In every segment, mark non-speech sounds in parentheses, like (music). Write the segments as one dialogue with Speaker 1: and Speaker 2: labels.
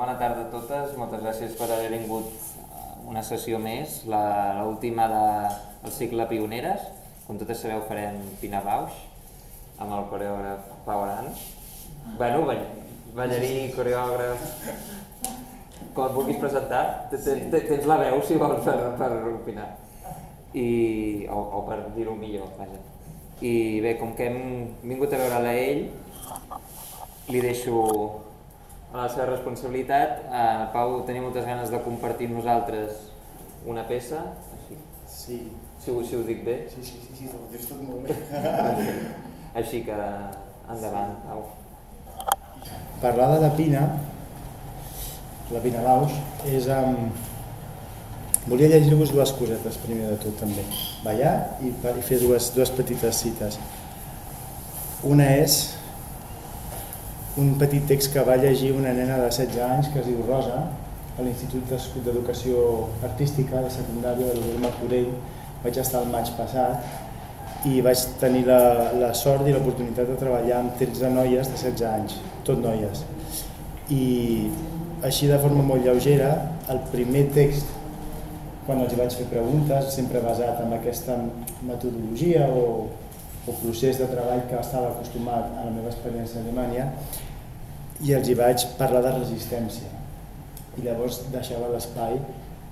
Speaker 1: Bona tarda a totes, moltes gràcies per haver vingut a una sessió més, la- l'última de- del cicle Pioneres. Com totes sabeu farem Pina Bausch amb el coreògraf Pau Aran. Bueno, ball ballarí, coreògraf... Com et vulguis presentar, te- te- te- tens la veu si vols per, per opinar. I, o, o per dir-ho millor, vaja. I bé, com que hem vingut a veure-la a ell, li deixo a la seva responsabilitat. Uh, Pau, tenia moltes ganes de compartir amb nosaltres una peça, així,
Speaker 2: Sí,
Speaker 1: si, ho, si ho dic bé.
Speaker 2: sí, sí, sí, sí, ho dius tot molt bé. (laughs)
Speaker 1: Així que endavant, Pau.
Speaker 2: Parlar de la Pina, la Pina Bausch, és... Um... Volia llegir-vos dues cosetes primer de tot també. Ballar i, i fer dues, dues petites cites. Una és un petit text que va llegir una nena de 16 anys que es diu Rosa a l'Institut d'Educació Artística de secundària de l'Obert Martorell. Vaig estar el maig passat i vaig tenir la, la sort i l'oportunitat de treballar amb 13 noies de 16 anys, tot noies. I així de forma molt lleugera, el primer text, quan els vaig fer preguntes, sempre basat en aquesta metodologia o, o procés de treball que estava acostumat a la meva experiència a Alemanya, i els hi vaig parlar de resistència. I llavors deixava l'espai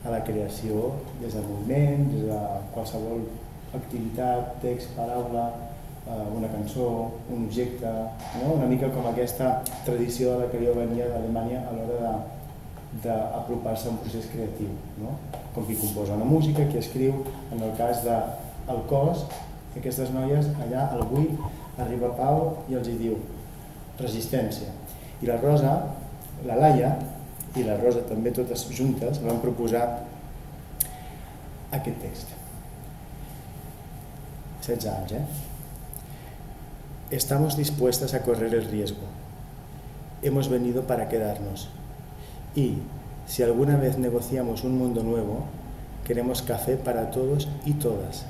Speaker 2: a la creació des del moviment, des de qualsevol activitat, text, paraula, eh, una cançó, un objecte, no? una mica com aquesta tradició de la que jo venia d'Alemanya a l'hora d'apropar-se a un procés creatiu, no? com qui composa una música, qui escriu, en el cas del de cos, aquestes noies allà al buit arriba Pau i els hi diu resistència. I la Rosa, la Laia i la Rosa també totes juntes van proposar aquest text. 16 años, ¿eh? Estamos dispuestas a correr el riesgo. Hemos venido para quedarnos. Y, si alguna vez negociamos un mundo nuevo, queremos café para todos y todas,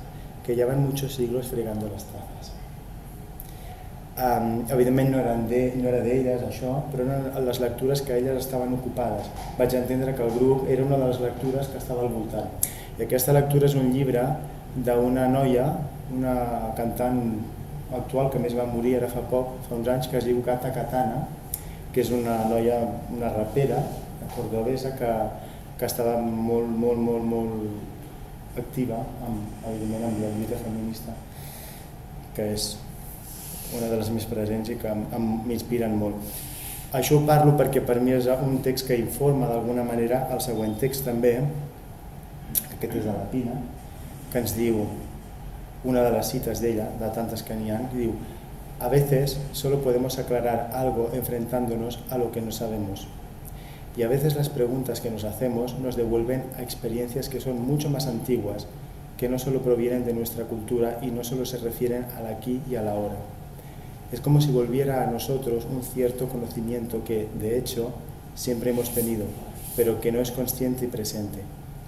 Speaker 2: que llevan muchos siglos fregando les tazes. Um, evidentment no, eren de, no era d'elles això, però eren les lectures que elles estaven ocupades. Vaig entendre que el grup era una de les lectures que estava al voltant. I aquesta lectura és un llibre d'una noia, una cantant actual que més va morir ara fa poc, fa uns anys, que es diu Cata Katana, que és una noia, una rapera cordobesa que, que estava molt, molt, molt, molt activa, amb, evidentment, amb la lluita feminista, que és una de les més presents i que m'inspiren molt. Això ho parlo perquè per mi és un text que informa d'alguna manera el següent text també, aquest és de la Pina, que ens diu, una de les cites d'ella, de tantes que n'hi ha, diu A veces solo podemos aclarar algo enfrentándonos a lo que no sabemos. Y a veces las preguntas que nos hacemos nos devuelven a experiencias que son mucho más antiguas, que no solo provienen de nuestra cultura y no solo se refieren al aquí y a la ahora. Es como si volviera a nosotros un cierto conocimiento que, de hecho, siempre hemos tenido, pero que no es consciente y presente.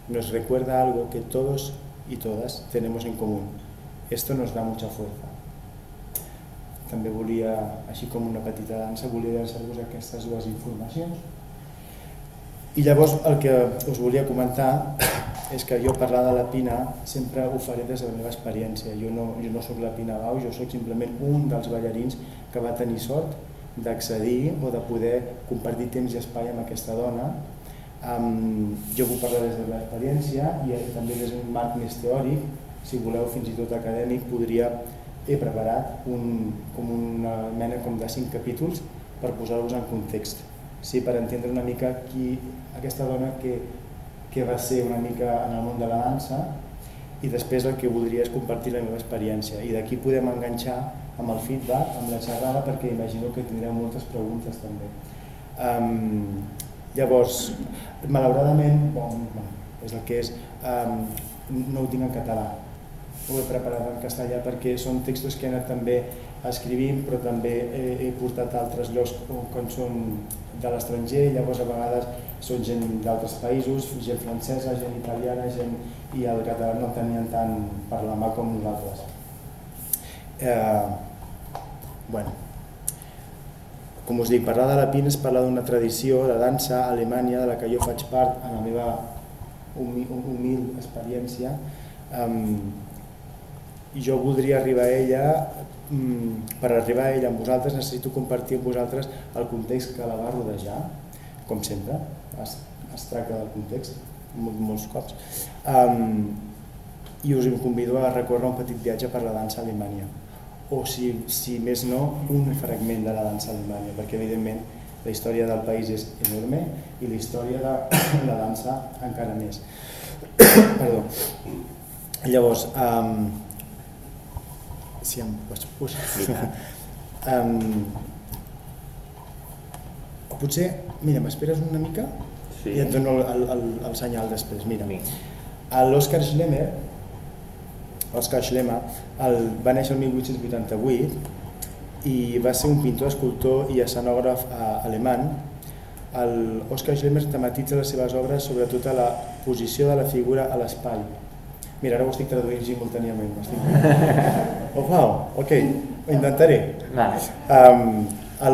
Speaker 2: Nos recuerda algo que todos y todas tenemos en común. Esto nos da mucha fuerza. També volia, així com una petita dansa, volia llançar-vos aquestes dues informacions. I llavors el que us volia comentar (coughs) és que jo parlar de la Pina sempre ho faré des de la meva experiència. Jo no, jo no sóc la Pina Bau, jo sóc simplement un dels ballarins que va tenir sort d'accedir o de poder compartir temps i espai amb aquesta dona. Um, jo puc parlar des de la experiència i eh, també des d'un marc més teòric, si voleu fins i tot acadèmic, podria he preparat un, com una mena com de cinc capítols per posar-vos en context, sí, per entendre una mica qui, aquesta dona que, que va ser una mica en el món de la dansa i després el que voldria és compartir la meva experiència i d'aquí podem enganxar amb el feedback, amb la xerrada, perquè imagino que tindreu moltes preguntes també. Um, llavors, malauradament, bon, bon, és el que és, um, no ho tinc en català, ho he preparat en castellà perquè són textos que he anat també escrivint però també he, he portat a altres llocs com, com són de l'estranger, llavors a vegades són gent d'altres països, gent francesa, gent italiana, gent... i el català no tenien tant per la mà com nosaltres. Eh, bueno, com us dic, parlar de la PIN és parlar d'una tradició de dansa a Alemanya de la que jo faig part en la meva humil, humil experiència. I jo voldria arribar a ella, per arribar a ella amb vosaltres necessito compartir amb vosaltres el context que la va rodejar, com sempre, es, es tracta del context molts cops. Um, I us convido a recórrer un petit viatge per la dansa Alemanya o si, si més no, un fragment de la dansa alemanya, perquè evidentment la història del país és enorme i la història de (coughs) la dansa encara més. (coughs) Perdó. Llavors, um, si (laughs) em pots posar... um, potser, mira, m'esperes una mica sí. i et dono el, el, el senyal després. Mira, l'Òscar Schlemmer, Oskar Schlema el, va néixer el 1888 i va ser un pintor, escultor i escenògraf eh, alemany. El Schlemmer tematitza les seves obres sobretot a la posició de la figura a l'espai. Mira, ara ho estic traduint simultàniament. Estic... Oh, wow, ok, ho intentaré. Um,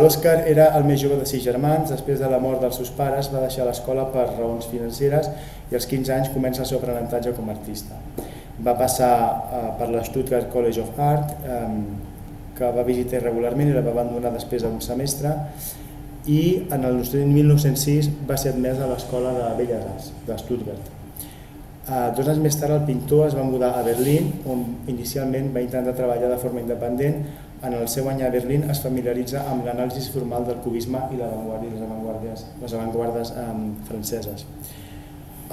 Speaker 2: L'Òscar era el més jove de sis germans, després de la mort dels seus pares va deixar l'escola per raons financeres i als 15 anys comença el seu aprenentatge com a artista va passar uh, per la Stuttgart College of Art, um, que va visitar regularment i la va abandonar després d'un semestre, i en el 1906 va ser admès a l'Escola de Belles Arts de Stuttgart. Uh, dos anys més tard el pintor es va mudar a Berlín, on inicialment va intentar treballar de forma independent. En el seu any a Berlín es familiaritza amb l'anàlisi formal del cubisme i la les avantguardes, les avantguardes um, franceses.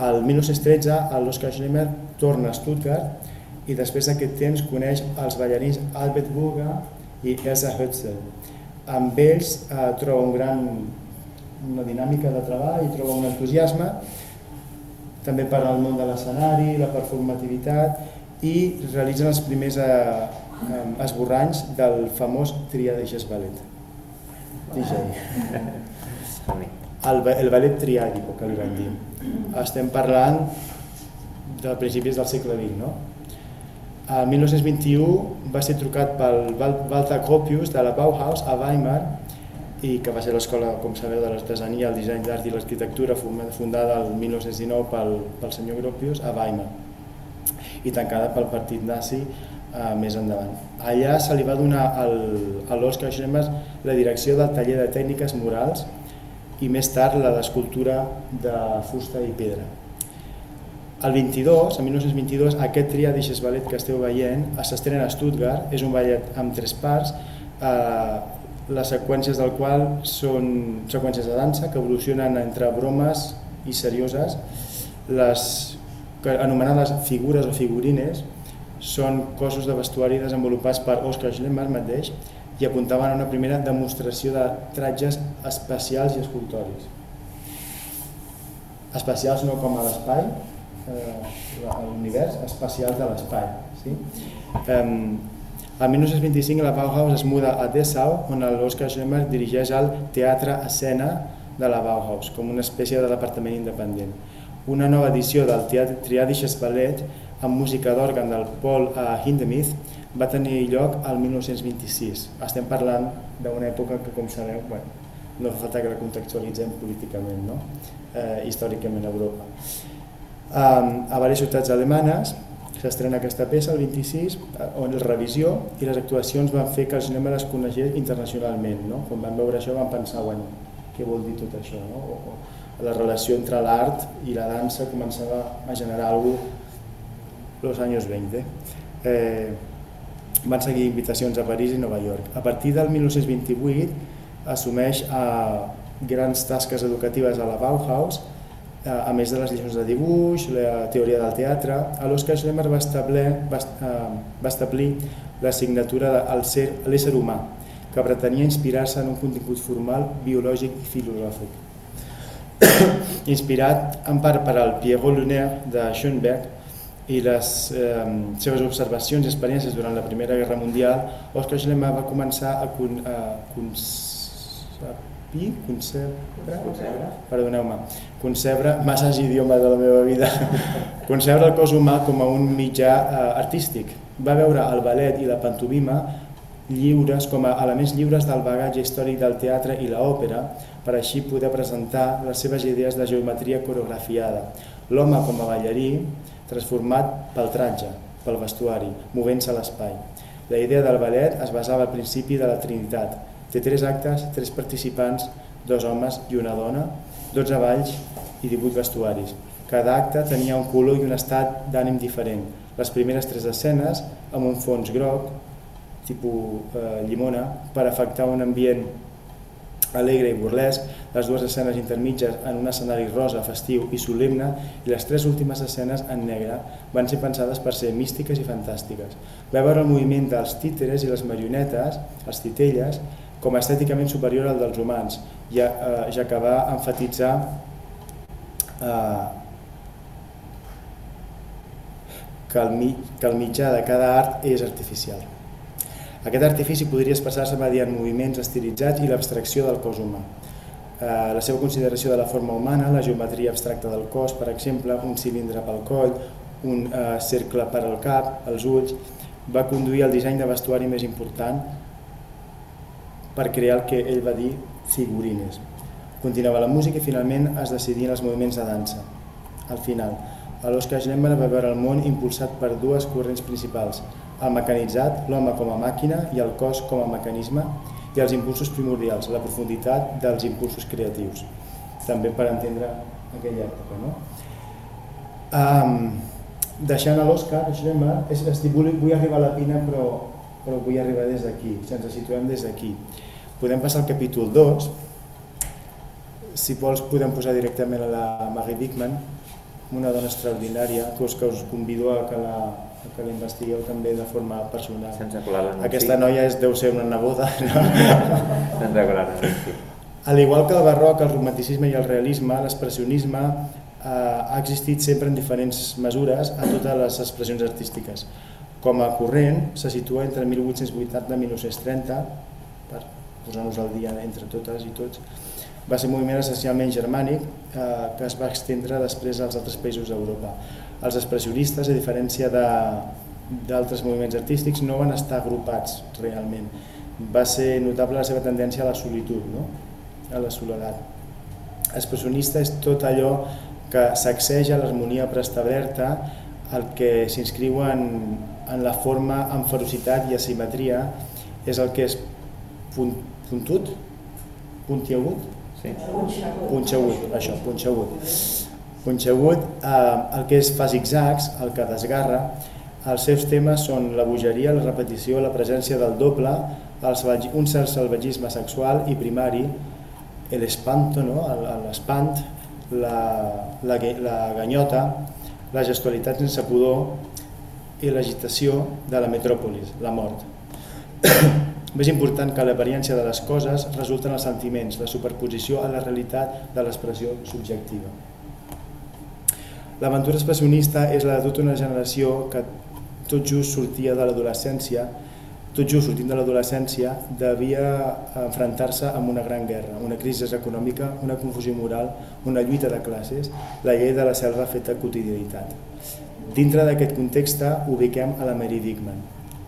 Speaker 2: El 1913 l'Oscar Schlemmer torna a Stuttgart i després d'aquest temps coneix els ballarins Albert Burger i Elsa Hötzel. Amb ells eh, troba un gran, una dinàmica de treball i troba un entusiasme també per al món de l'escenari, la performativitat i realitzen els primers eh, esborranys del famós Triadeixes Ballet. El, el ballet triàdico, que li van dir estem parlant de principis del segle XX. No? El 1921 va ser trucat pel Walter Gropius de la Bauhaus a Weimar i que va ser l'escola, com sabeu, de l'artesania, el disseny d'art i l'arquitectura fundada el 1919 pel, pel senyor Gropius a Weimar i tancada pel partit nazi eh, més endavant. Allà se li va donar al, a l'Oscar Schlemmer la direcció del taller de tècniques morals i més tard la d'escultura de fusta i pedra. El 22, en 1922, aquest triadixes ballet que esteu veient s'estrena a Stuttgart, és un ballet amb tres parts, eh, les seqüències del qual són seqüències de dansa que evolucionen entre bromes i serioses. Les anomenades figures o figurines són cossos de vestuari desenvolupats per Oskar Schlemmer mateix i apuntaven a una primera demostració de tratges espacials i escultòrics. Espacials no com a l'espai, eh, l'univers, espacials de l'espai. Sí? Eh, el 1925 la Bauhaus es muda a Dessau, on l'Oscar Schlemmer dirigeix el Teatre Escena de la Bauhaus, com una espècie de departament independent. Una nova edició del Teatre Triadisches Ballet amb música d'òrgan del Paul Hindemith va tenir lloc al 1926. Estem parlant d'una època que, com sabeu, bueno, no fa falta que la contextualitzem políticament, no? eh, històricament a Europa. Um, a diverses ciutats alemanes s'estrena aquesta peça el 26, eh, on la revisió i les actuacions van fer que el cinema les conegués internacionalment. No? Quan van veure això van pensar, bueno, què vol dir tot això? No? O, o, la relació entre l'art i la dansa començava a generar alguna cosa los anys 20. Eh, van seguir invitacions a París i Nova York. A partir del 1928 assumeix eh, grans tasques educatives a la Bauhaus, a més de les lliçons de dibuix, la teoria del teatre. A l'Oscar Schlemmer va establir, va, eh, va establir l'assignatura de ser l'ésser humà, que pretenia inspirar-se en un contingut formal, biològic i filosòfic. (coughs) Inspirat en part per al Pierrot Lunaire de Schoenberg, i les eh, seves observacions i experiències durant la Primera Guerra Mundial, Oskar Schlema va començar a, con, a concebre, concebre, perdoneu-me, concebre masses idiomes de la meva vida, (laughs) concebre el cos humà com a un mitjà eh, artístic. Va veure el ballet i la pantomima lliures com a elements lliures del bagatge històric del teatre i l'òpera per així poder presentar les seves idees de geometria coreografiada. L'home com a ballarí transformat pel tratge, pel vestuari, movent-se a l'espai. La idea del ballet es basava al principi de la Trinitat. Té tres actes, tres participants, dos homes i una dona, 12 balls i 18 vestuaris. Cada acte tenia un color i un estat d'ànim diferent. Les primeres tres escenes, amb un fons groc, tipus eh, llimona, per afectar un ambient alegre i burlesc, les dues escenes intermitges en un escenari rosa, festiu i solemne i les tres últimes escenes en negre van ser pensades per ser místiques i fantàstiques. Va veure el moviment dels títeres i les marionetes, els titelles, com estèticament superior al dels humans, ja, eh, ja que va enfatitzar eh, que, el, que el mitjà de cada art és artificial. Aquest artifici podria expressar-se mediant moviments estilitzats i l'abstracció del cos humà. Eh, la seva consideració de la forma humana, la geometria abstracta del cos, per exemple, un cilindre pel coll, un eh, cercle per al cap, els ulls, va conduir al disseny de vestuari més important per crear el que ell va dir figurines. Continuava la música i finalment es decidien els moviments de dansa. Al final, l'Oscar Schlemmer va veure el món impulsat per dues corrents principals, el mecanitzat, l'home com a màquina i el cos com a mecanisme, i els impulsos primordials, la profunditat dels impulsos creatius, també per entendre aquella època. No? Um, deixant a l'Òscar Schlemmer, és, és vull, vull arribar a la Pina però, però vull arribar des d'aquí, si ens situem des d'aquí. Podem passar al capítol 2, si vols podem posar directament a la Marie Dickman, una dona extraordinària, que us, que us convido a que la, que l'investigueu també de forma personal.
Speaker 1: Sense colar
Speaker 2: Aquesta noia és, deu ser una neboda. No? (laughs)
Speaker 1: Sense colar.
Speaker 2: Al igual que el barroc, el romanticisme i el realisme, l'expressionisme eh, ha existit sempre en diferents mesures a totes les expressions artístiques. Com a corrent, se situa entre 1880 i 1930, per posar-nos al dia entre totes i tots, va ser un moviment essencialment germànic eh, que es va estendre després als altres països d'Europa. Els expressionistes, a diferència d'altres moviments artístics, no van estar agrupats realment. Va ser notable la seva tendència a la solitud, no? a la soledat. Expressionista és tot allò que sacseja l'harmonia preestablerta, el que s'inscriu en, en la forma amb ferocitat i asimetria, és el que punt, puntut, puntiagut,
Speaker 1: Sí.
Speaker 2: Punxegut, això, punxegut. Punxegut, eh, el que és fa zigzags, el que desgarra, els seus temes són la bogeria, la repetició, la presència del doble, el un cert salvatgisme sexual i primari, l'espanto, no? l'espant, la, la, la ganyota, la gestualitat sense pudor i l'agitació de la metròpolis, la mort. Més important que l'apariència de les coses resulten els sentiments, la superposició a la realitat de l'expressió subjectiva. L'aventura expressionista és la de tota una generació que tot just sortia de l'adolescència, tot just sortint de l'adolescència, devia enfrontar-se amb una gran guerra, una crisi econòmica, una confusió moral, una lluita de classes, la llei de la selva feta quotidianitat. Dintre d'aquest context ubiquem a la Mary Dickman,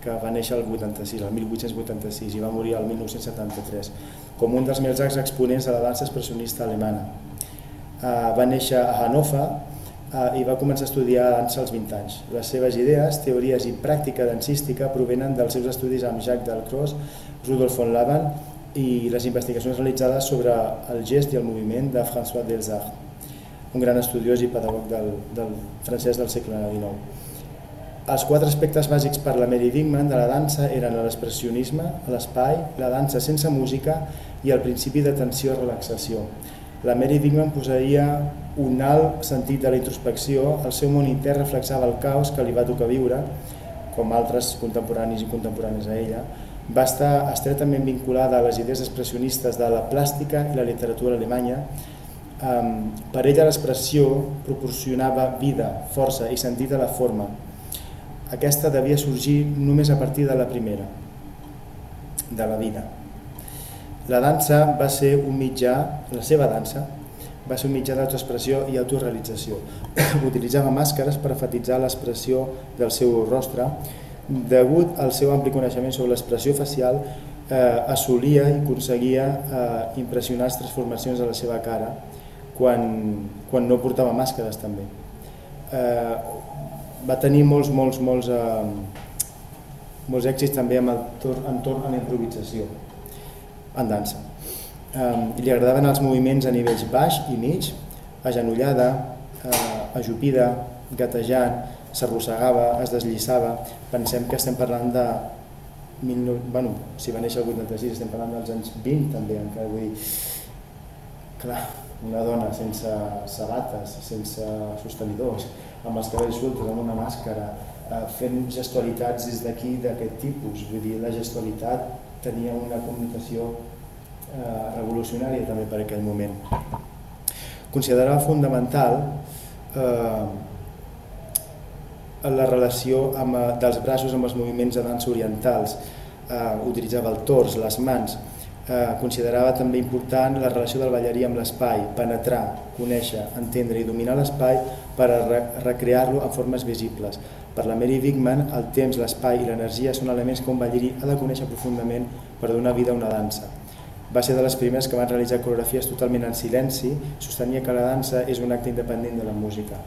Speaker 2: que va néixer el 86, el 1886 i va morir el 1973, com un dels més exponents de la dansa expressionista alemana. Uh, va néixer a Hannover uh, i va començar a estudiar dansa als 20 anys. Les seves idees, teories i pràctica dansística provenen dels seus estudis amb Jacques Delcros, Rudolf von Laban i les investigacions realitzades sobre el gest i el moviment de François Delsart, un gran estudiós i pedagog del, del francès del segle XIX. Els quatre aspectes bàsics per la Mary Dickman de la dansa eren l'expressionisme, l'espai, la dansa sense música i el principi de tensió i relaxació. La Mary Dickman posaria un alt sentit de la introspecció, el seu món intern reflexava el caos que li va tocar viure, com altres contemporanis i contemporanis a ella, va estar estretament vinculada a les idees expressionistes de la plàstica i la literatura alemanya. per ella l'expressió proporcionava vida, força i sentit a la forma, aquesta devia sorgir només a partir de la primera, de la vida. La dansa va ser un mitjà, la seva dansa, va ser un mitjà d'autoexpressió i autorealització. (clears throat) Utilitzava màscares per enfatitzar l'expressió del seu rostre, degut al seu ampli coneixement sobre l'expressió facial, eh, assolia i aconseguia eh, impressionar les transformacions de la seva cara quan, quan no portava màscares també. Eh, va tenir molts, molts, molts, eh, molts èxits també amb el tor entorn a la improvisació en dansa. Eh, li agradaven els moviments a nivells baix i mig, agenollada, eh, ajupida, gatejant, s'arrossegava, es deslliçava. Pensem que estem parlant de... Bueno, si va néixer el 86, estem parlant dels anys 20 també, encara vull dir... Clar, una dona sense sabates, sense sostenidors, amb els cabells solts, amb una màscara, eh, fent gestualitats des d'aquí d'aquest tipus. Vull dir, la gestualitat tenia una connotació eh, revolucionària també per aquell moment. Considerava fundamental eh, la relació amb, eh, dels braços amb els moviments de dansa orientals, eh, utilitzava el tors, les mans, eh, considerava també important la relació del ballarí amb l'espai, penetrar, conèixer, entendre i dominar l'espai per a re recrear-lo en formes visibles. Per la Mary Wigman, el temps, l'espai i l'energia són elements que un ballarí ha de conèixer profundament per donar vida a una dansa. Va ser de les primeres que van realitzar coreografies totalment en silenci, sostenia que la dansa és un acte independent de la música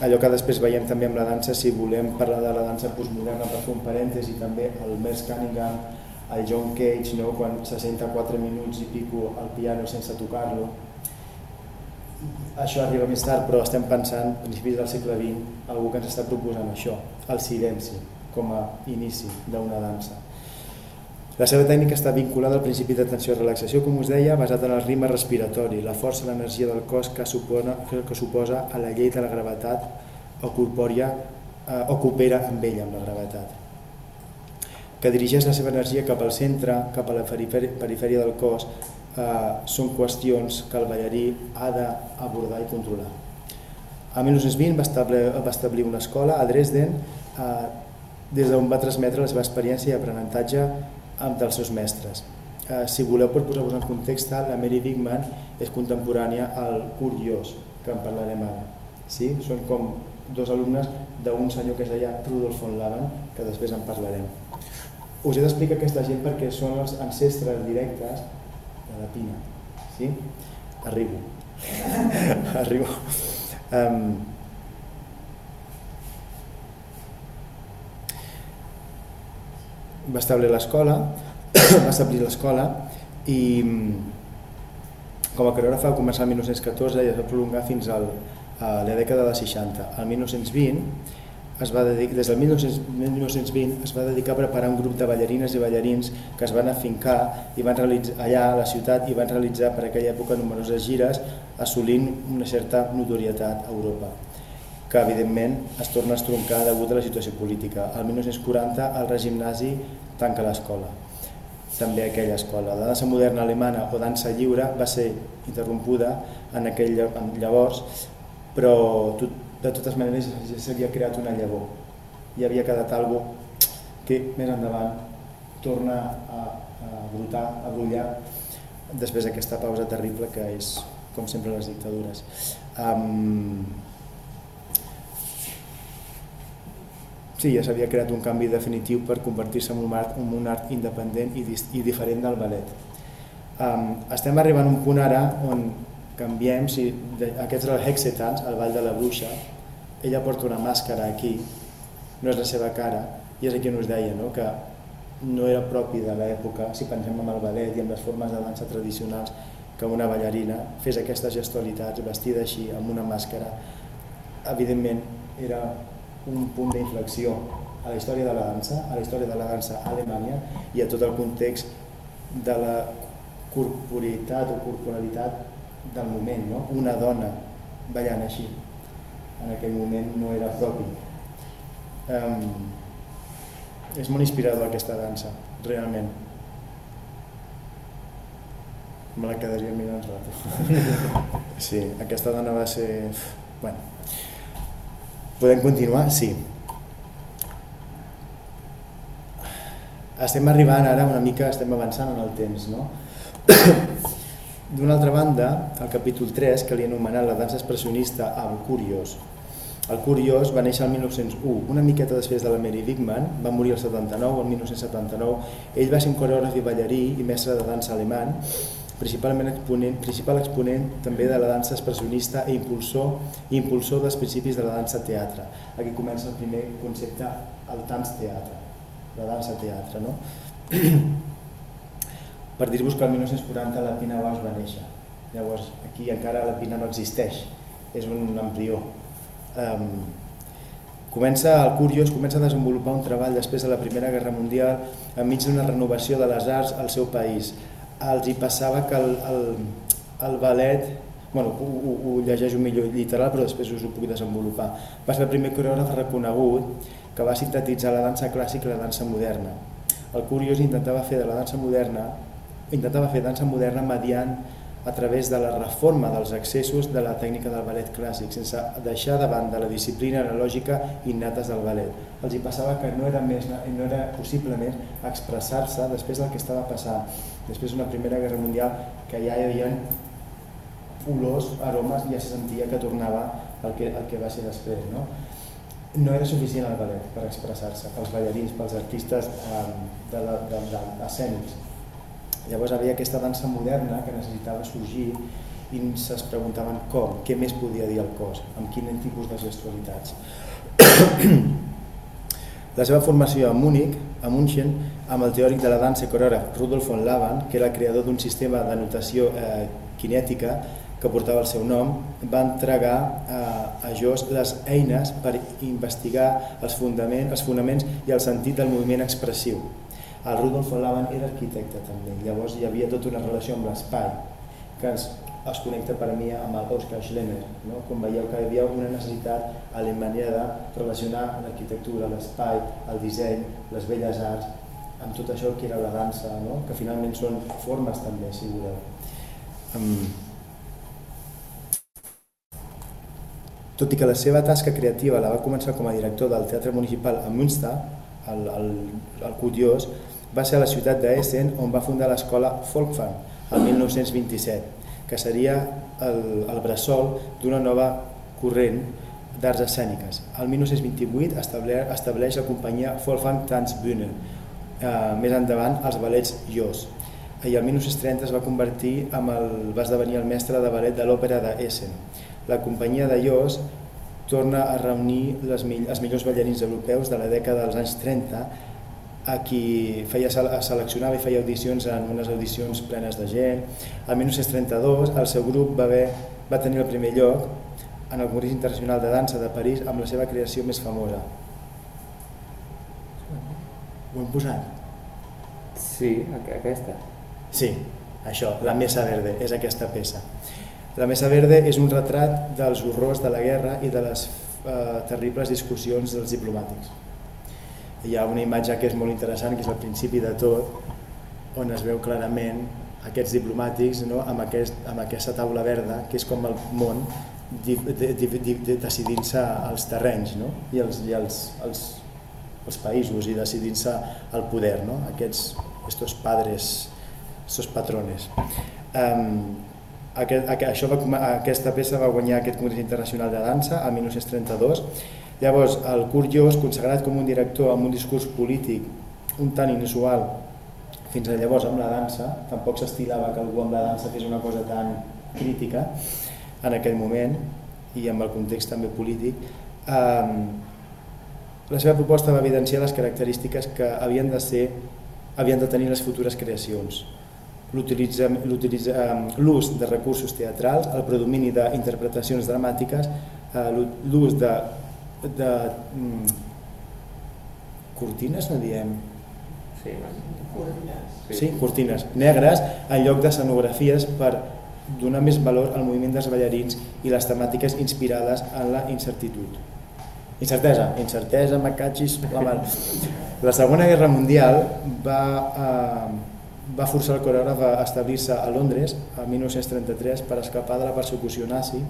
Speaker 2: allò que després veiem també amb la dansa, si volem parlar de la dansa postmoderna per fer un parèntesi, també el Merce Cunningham, el John Cage, no? quan se senta 4 minuts i pico al piano sense tocar-lo. Això arriba més tard, però estem pensant, a principis del segle XX, algú que ens està proposant això, el silenci, com a inici d'una dansa. La seva tècnica està vinculada al principi d'atenció i relaxació, com us deia, basat en el ritme respiratori, la força i l'energia del cos que suposa, que suposa a la llei de la gravetat o corpòria eh, o coopera amb ella, amb la gravetat que dirigeix la seva energia cap al centre, cap a la perifèria del cos, eh, són qüestions que el ballarí ha d'abordar i controlar. A 1920 va establir, va establir una escola a Dresden eh, des d'on va transmetre la seva experiència i aprenentatge amb dels seus mestres. Eh, si voleu, per posar-vos en context, la Mary Bigman és contemporània al Joss, que en parlarem ara. Sí? Són com dos alumnes d'un senyor que es deia Rudolf von Laban, que després en parlarem. Us he d'explicar aquesta gent perquè són els ancestres directes de la Pina. Sí? Arribo. (laughs) Arribo. Um, va establir l'escola, (clears throat) va establir l'escola i com a coreògrafa va començar el 1914 i es va prolongar fins al, a la dècada de 60. El 1920 es va dedicar, des del 1920 es va dedicar a preparar un grup de ballarines i ballarins que es van afincar i van realitzar, allà a la ciutat i van realitzar per aquella època numeroses gires assolint una certa notorietat a Europa que evidentment es torna a estroncar degut a la situació política. El 1940 el règim nazi tanca l'escola, també aquella escola. La dansa moderna alemana o dansa lliure va ser interrompuda en aquell llavors, però tot, de totes maneres ja s'havia creat una llavor. Hi havia quedat algo que més endavant torna a, a brotar, a brullar després d'aquesta pausa terrible que és, com sempre, les dictadures. Um, Sí, ja s'havia creat un canvi definitiu per convertir-se en un en un art independent i, i diferent del ballet. Um, estem arribant a un punt ara on canviem, si de, aquests eren els Hexetans, el ball de la bruixa, ella porta una màscara aquí, no és la seva cara, i és aquí on us deia no? que no era propi de l'època, si pensem en el ballet i en les formes de dansa tradicionals, que una ballarina fes aquestes gestualitats vestida així, amb una màscara, evidentment era un punt d'inflexió a la història de la dansa, a la història de la dansa a Alemanya i a tot el context de la corporitat o corporalitat del moment, no? una dona ballant així en aquell moment no era propi um, és molt inspirador aquesta dansa realment me la quedaria mirant rato (laughs) sí, aquesta dona va ser bueno, Podem continuar? Sí. Estem arribant ara una mica, estem avançant en el temps, no? (coughs) D'una altra banda, el capítol 3, que li he anomenat la dansa expressionista amb curiós. El Curiós va néixer el 1901, una miqueta després de la Mary Wigman, va morir el 79, el 1979. Ell va ser un coreògraf i ballarí i mestre de dansa alemany, principalment exponent, principal exponent també de la dansa expressionista i impulsor, i impulsor dels principis de la dansa teatre. Aquí comença el primer concepte, el dans teatre, la dansa teatre. No? (clears throat) per dir-vos que el 1940 la Pina Bausch va néixer. Llavors, aquí encara la Pina no existeix, és un embrió. Um, comença el Curiós comença a desenvolupar un treball després de la Primera Guerra Mundial enmig d'una renovació de les arts al seu país els hi passava que el, el, el ballet, bueno, ho, ho, ho llegeixo millor literal però després us ho puc desenvolupar, va ser el primer coreògraf reconegut que va sintetitzar la dansa clàssica i la dansa moderna. El curiós intentava fer de la dansa moderna, intentava fer dansa moderna mediant a través de la reforma dels accessos de la tècnica del ballet clàssic, sense deixar de banda la disciplina analògica innates del ballet. Els hi passava que no era, més, no era possiblement expressar-se després del que estava passant, després d'una Primera Guerra Mundial, que ja hi havia olors, aromes, ja se sentia que tornava el que, el que va ser després. No? no era suficient el ballet per expressar-se, pels ballarins, pels artistes eh, de, de, de, de, escènics Llavors havia aquesta dansa moderna que necessitava sorgir i es preguntaven com, què més podia dir el cos, amb quin tipus de gestualitats. (coughs) La seva formació a Múnich, a München, amb el teòric de la dansa i coreògraf Rudolf von Laban, que era el creador d'un sistema de notació eh, kinètica que portava el seu nom, va entregar eh, a Jos les eines per investigar els, fundaments, els fonaments i el sentit del moviment expressiu. El Rudolf Laban era arquitecte també, llavors hi havia tota una relació amb l'espai que es, es connecta per a mi amb el Oskar Schlemmer, no? com veieu que hi havia una necessitat alemanya de relacionar l'arquitectura, l'espai, el disseny, les belles arts, amb tot això que era la dansa, no? que finalment són formes també, si voleu. Um, tot i que la seva tasca creativa la va començar com a director del Teatre Municipal a Münster, el, el, el Curiós, va ser a la ciutat d'Essen on va fundar l'escola Folkfang el 1927, que seria el, el bressol d'una nova corrent d'arts escèniques. El 1928 estableix, estableix la companyia Folkfang Tanzbühne, eh, més endavant els ballets Jos. I el 1930 es va convertir en el, va esdevenir el mestre de ballet de l'òpera d'Essen. La companyia de Jos torna a reunir les, els millors ballarins europeus de la dècada dels anys 30 a qui feia, seleccionava i feia audicions en unes audicions plenes de gent. El 1932 el seu grup va, haver, va tenir el primer lloc en el Congrés Internacional de Dansa de París amb la seva creació més famosa. Ho hem posat?
Speaker 1: Sí, aquesta.
Speaker 2: Sí, això, la Mesa Verde, és aquesta peça. La Mesa Verde és un retrat dels horrors de la guerra i de les eh, terribles discussions dels diplomàtics. Hi ha una imatge que és molt interessant, que és al principi de tot, on es veu clarament aquests diplomàtics no? amb, aquest, amb aquesta taula verda, que és com el món decidint-se els terrenys no? i, els, i els, els, els països i decidint-se el poder, no? aquests estos padres, estos patrones. Um, aquest, això va, aquesta peça va guanyar aquest Congrés Internacional de Dansa a 1932 Llavors, el Curiós, consagrat com un director amb un discurs polític un tant inusual fins a llavors amb la dansa, tampoc s'estilava que algú amb la dansa fes una cosa tan crítica en aquell moment i amb el context també polític. Eh, la seva proposta va evidenciar les característiques que havien de ser havien de tenir les futures creacions. L'ús de recursos teatrals, el predomini d'interpretacions dramàtiques, l'ús de de mm, cortines, no diem?
Speaker 1: Sí,
Speaker 2: sí. sí, cortines negres en lloc d'escenografies per donar més valor al moviment dels ballarins i les temàtiques inspirades en la incertitud. Incertesa, incertesa, macatxis, la mar. La Segona Guerra Mundial va, eh, va forçar el coreògraf a establir-se a Londres el 1933 per escapar de la persecució nazi,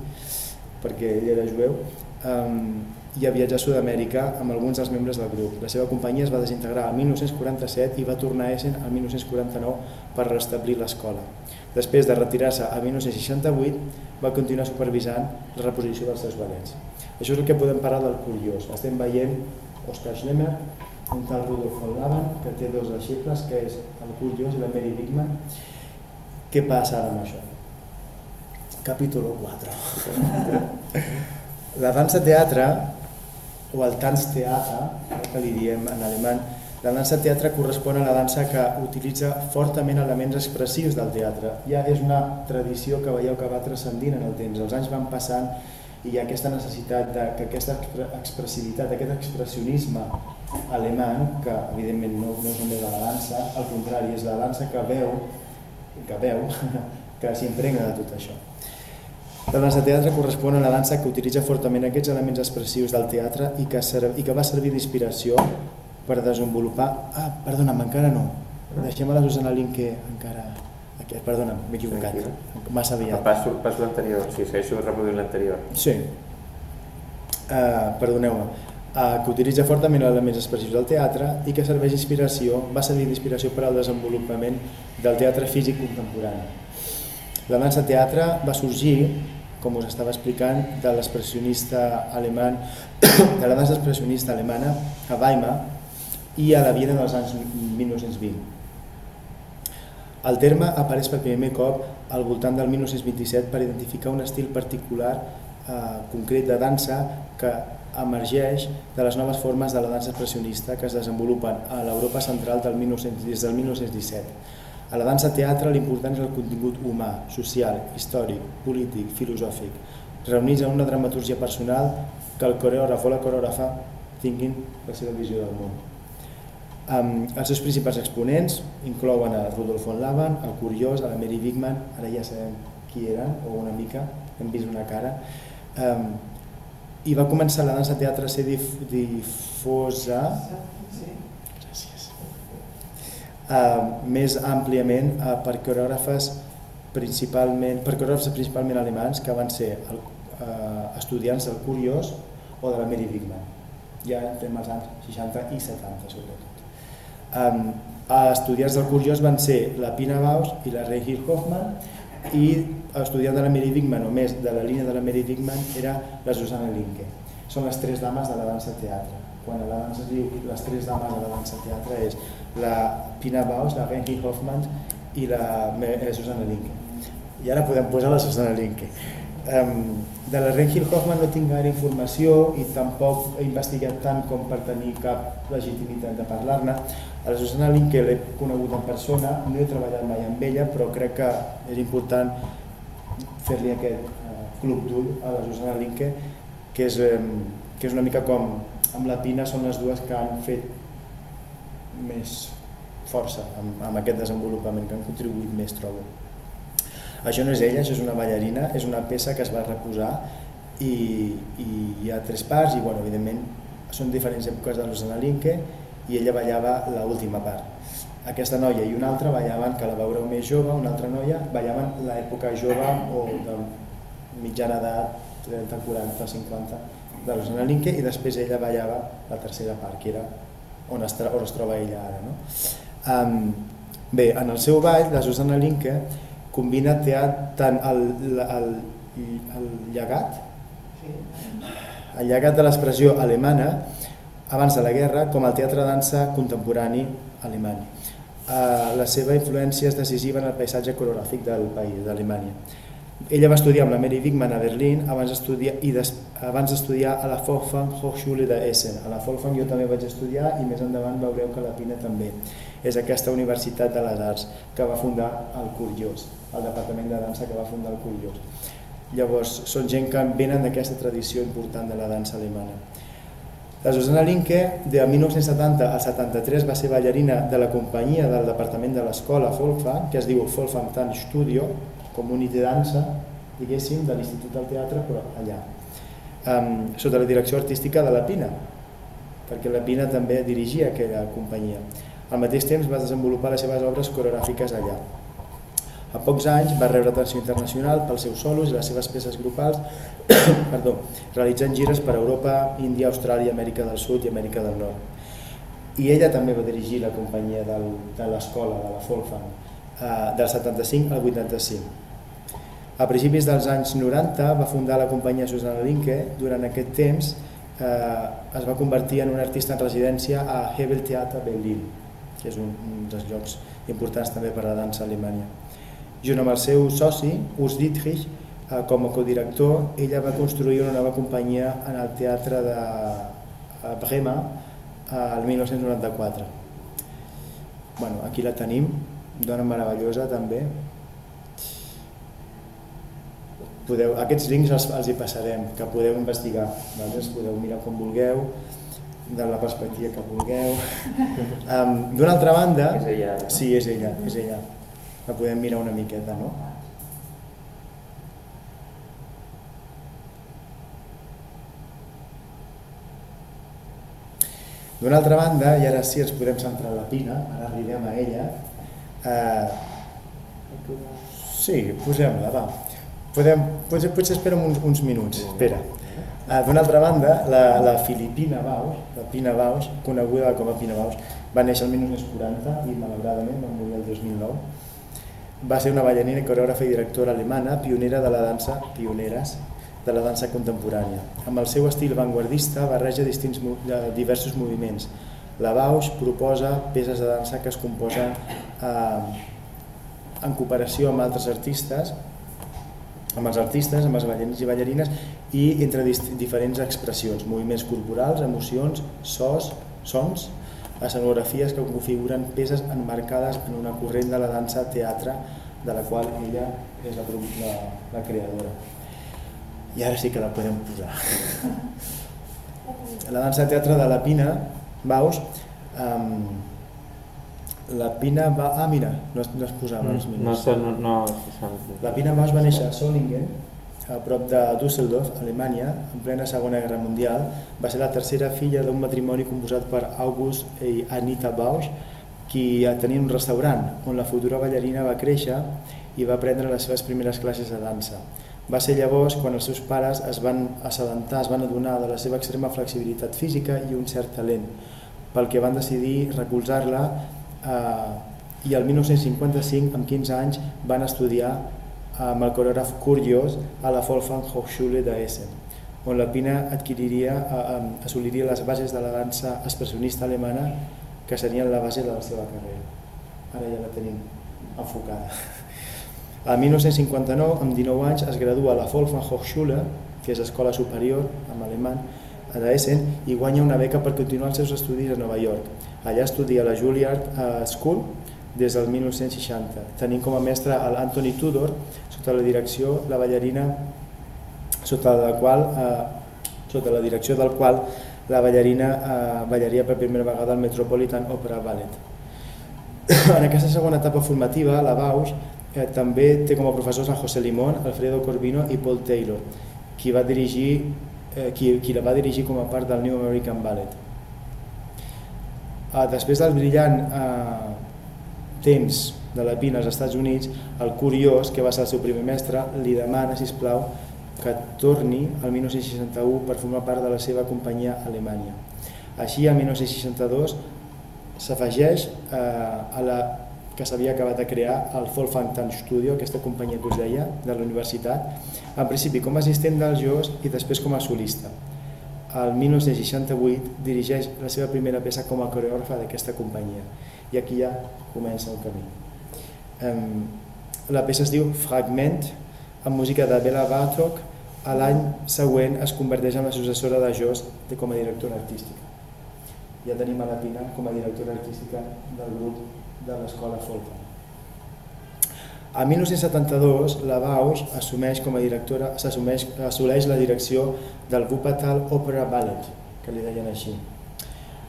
Speaker 2: perquè ell era jueu, eh, i a viatjar a Sud-amèrica amb alguns dels membres del grup. La seva companyia es va desintegrar el 1947 i va tornar a Essen el 1949 per restablir l'escola. Després de retirar-se a 1968, va continuar supervisant la reposició dels seus ballets. Això és el que podem parar del curiós. Estem veient Oscar Schlemmer, un tal Rudolf von Laban, que té dos deixebles, que és el curiós i la Mary Bigman. Què passa ara amb això? Capítol 4. (laughs) la dansa teatre, o el Tanztheater, que li diem en alemany, la dansa teatre correspon a la dansa que utilitza fortament elements expressius del teatre. Ja és una tradició que veieu que va transcendint en el temps. Els anys van passant i hi ha aquesta necessitat de que aquesta expressivitat, aquest expressionisme alemany, que evidentment no, no és només la dansa, al contrari, és la dansa que veu, que veu, (laughs) que s'impregna de tot això. La dansa teatre correspon a la dansa que utilitza fortament aquests elements expressius del teatre i que, serv i que va servir d'inspiració per desenvolupar... Ah, perdona'm, encara no. Deixem a la Susana Linke encara... Aquí, perdona, m'he equivocat, massa aviat.
Speaker 1: Passo, passo l'anterior, sí, segueixo reproduint l'anterior.
Speaker 2: Sí. Uh, Perdoneu-me. Uh, que utilitza fortament elements expressius del teatre i que serveix d'inspiració, va servir d'inspiració per al desenvolupament del teatre físic contemporani. La dansa teatre va sorgir, com us estava explicant, de l'expressionista alemany, (coughs) de la dansa expressionista alemana a Weimar, i a la Viena dels anys 1920. El terme apareix per primer cop al voltant del 1927 per identificar un estil particular eh, concret de dansa que emergeix de les noves formes de la dansa expressionista que es desenvolupen a l'Europa central del 1900, des del 1917. A la dansa teatre l'important és el contingut humà, social, històric, polític, filosòfic, reunits en una dramaturgia personal que el coreògraf o la coreògrafa tinguin la seva visió del món. Um, els seus principals exponents inclouen a Rudolf von Laban, el Curiós, a la Mary Wigman, ara ja sabem qui eren, o una mica, hem vist una cara, um, i va començar la dansa teatre a ser dif difosa uh, més àmpliament uh, per coreògrafes principalment, per coreògrafes principalment alemans que van ser el, uh, estudiants del Curiós o de la Mary Wigman, ja entre els anys 60 i 70 sobretot. Um, estudiants del curiós van ser la Pina Baus i la Reinhard Hoffman i estudiant de la Mary Wigman, o més de la línia de la Mary Wigman, era la Susanna Linke. Són les tres dames de la dansa teatre. Quan la dansa diu les tres dames de la dansa teatre és la Pina Baus, la Reinhard Hoffman i la eh, Susanna Linke. I ara podem posar la Susanna Linke. Um, de la Reinhild Hoffman no tinc gaire informació i tampoc he investigat tant com per tenir cap legitimitat de parlar-ne. A la Susana Linke l'he conegut en persona, no he treballat mai amb ella, però crec que és important fer-li aquest uh, club d'ull a la Susana Linke, que és, um, que és una mica com amb la Pina són les dues que han fet més força amb, amb aquest desenvolupament, que han contribuït més, trobo. Això no és ella, això és una ballarina, és una peça que es va reposar i, i hi ha tres parts i bueno, evidentment són diferents èpoques de l'Osana Linke i ella ballava l última part. Aquesta noia i una altra ballaven, que la veureu més jove, una altra noia, ballaven l'època jove o de mitjana edat, 30, 40, 50 de l'Osana Linke i després ella ballava la tercera part, que era on es, on es troba ella ara. No? Um, bé, en el seu ball, la Susana Linke combina teatre, tant el, el, el llegat, el llegat de l'expressió alemana abans de la guerra com el teatre dansa contemporani alemany. Uh, la seva influència és decisiva en el paisatge coreogràfic del país, d'Alemanya. Ella va estudiar amb la Mary Wigman a Berlín abans d'estudiar i des, abans d'estudiar a la Wolfgang Hochschule de Essen. A la Wolfgang jo també vaig estudiar i més endavant veureu que la Pina també. És aquesta universitat de les arts que va fundar el Curiós el departament de dansa que va fundar el Curiós. Llavors, són gent que venen d'aquesta tradició important de la dansa alemana. La Susana Linke, de 1970 al 73, va ser ballarina de la companyia del departament de l'escola Folfang, que es diu Folfang Tan Studio, community de dansa, diguéssim, de l'Institut del Teatre, però allà, um, sota la direcció artística de la Pina, perquè la Pina també dirigia aquella companyia. Al mateix temps va desenvolupar les seves obres coreogràfiques allà. A pocs anys va rebre atenció internacional pels seus solos i les seves peces grupals, (coughs) perdó, realitzant gires per Europa, Índia, Austràlia, Amèrica del Sud i Amèrica del Nord. I ella també va dirigir la companyia del, de l'escola, de la Folfang. Eh, del 75 al 85. A principis dels anys 90 va fundar la companyia Susana Linke. Durant aquest temps eh, es va convertir en un artista en residència a Hebel Theater Berlin, que és un, un dels llocs importants també per a la dansa a Alemanya. Junt amb el seu soci, Urs Dietrich, eh, com a codirector, ella va construir una nova companyia en el teatre de Brema el 1994. Bueno, aquí la tenim, dona meravellosa també, podeu, aquests links els, els hi passarem, que podeu investigar, vale? podeu mirar com vulgueu, de la perspectiva que vulgueu. (laughs) Um, D'una altra banda...
Speaker 1: És ella. No?
Speaker 2: Sí, és ella, és ella. La podem mirar una miqueta, no? D'una altra banda, i ara sí ens podem centrar en la Pina, ara arribem a ella, eh, sí, posem-la, va. Podem, potser, potser esperem uns, uns minuts, espera. Uh, D'una altra banda, la, la Filipina Baus, la Pina Baus, coneguda com a Pina Baus, va néixer el 1940 i malauradament va morir el 2009. Va ser una ballarina, coreògrafa i directora alemana, pionera de la dansa, pioneres de la dansa contemporània. Amb el seu estil vanguardista barreja distints, diversos moviments. La Baus proposa peces de dansa que es composen eh, en cooperació amb altres artistes amb els artistes, amb els ballarins i ballarines i entre diferents expressions, moviments corporals, emocions, sos, sons, escenografies que configuren peces enmarcades en una corrent de la dansa teatre de la qual ella és la, la, la creadora. I ara sí que la podem posar. (laughs) La dansa teatre de la Pina Baus um, la Pina va... Ah, mira, no, no es posava els
Speaker 1: minuts. No, no, no, no,
Speaker 2: La Pina Maus va néixer a Solingen, a prop de Düsseldorf, Alemanya, en plena Segona Guerra Mundial. Va ser la tercera filla d'un matrimoni composat per August i Anita Bausch, qui tenia un restaurant on la futura ballarina va créixer i va prendre les seves primeres classes de dansa. Va ser llavors quan els seus pares es van assabentar, es van adonar de la seva extrema flexibilitat física i un cert talent, pel que van decidir recolzar-la eh, i el 1955, amb 15 anys, van estudiar amb el coreògraf Curios a la Wolfgang Hochschule d'Essen, on la Pina adquiriria, eh, eh, assoliria les bases de la dansa expressionista alemana que serien la base de la seva carrera. Ara ja la tenim enfocada. El 1959, amb 19 anys, es gradua a la Wolfgang Hochschule, que és escola superior en alemany, a l'Essen, i guanya una beca per continuar els seus estudis a Nova York Allà estudia a la Juilliard eh, School des del 1960, tenint com a mestre l'Anthony Tudor, sota la direcció la ballarina sota la qual eh, sota la direcció del qual la ballarina eh, ballaria per primera vegada al Metropolitan Opera Ballet. (coughs) en aquesta segona etapa formativa, la Bausch eh, també té com a professors a José Limón, Alfredo Corbino i Paul Taylor, qui, va dirigir, eh, qui, qui la va dirigir com a part del New American Ballet. Uh, després del brillant uh, temps de la Pina als Estats Units, el Curiós, que va ser el seu primer mestre, li demana, si plau que torni al 1961 per formar part de la seva companyia a Alemanya. Així, el 1962, s'afegeix eh, a la que s'havia acabat de crear Wolfgang Tan Studio, aquesta companyia que us deia, de la universitat, en principi com a assistent dels JOS i després com a solista el 1968 dirigeix la seva primera peça com a coreògrafa d'aquesta companyia i aquí ja comença el camí. La peça es diu Fragment, amb música de Bela Bartok. A l'any següent es converteix en la successora de Jost com a directora artística. Ja tenim a la Pina com a directora artística del grup de l'escola Folta. A 1972, la Bausch assumeix com a directora, s'assumeix, assoleix la direcció del Wuppertal Opera Ballet, que li deien així.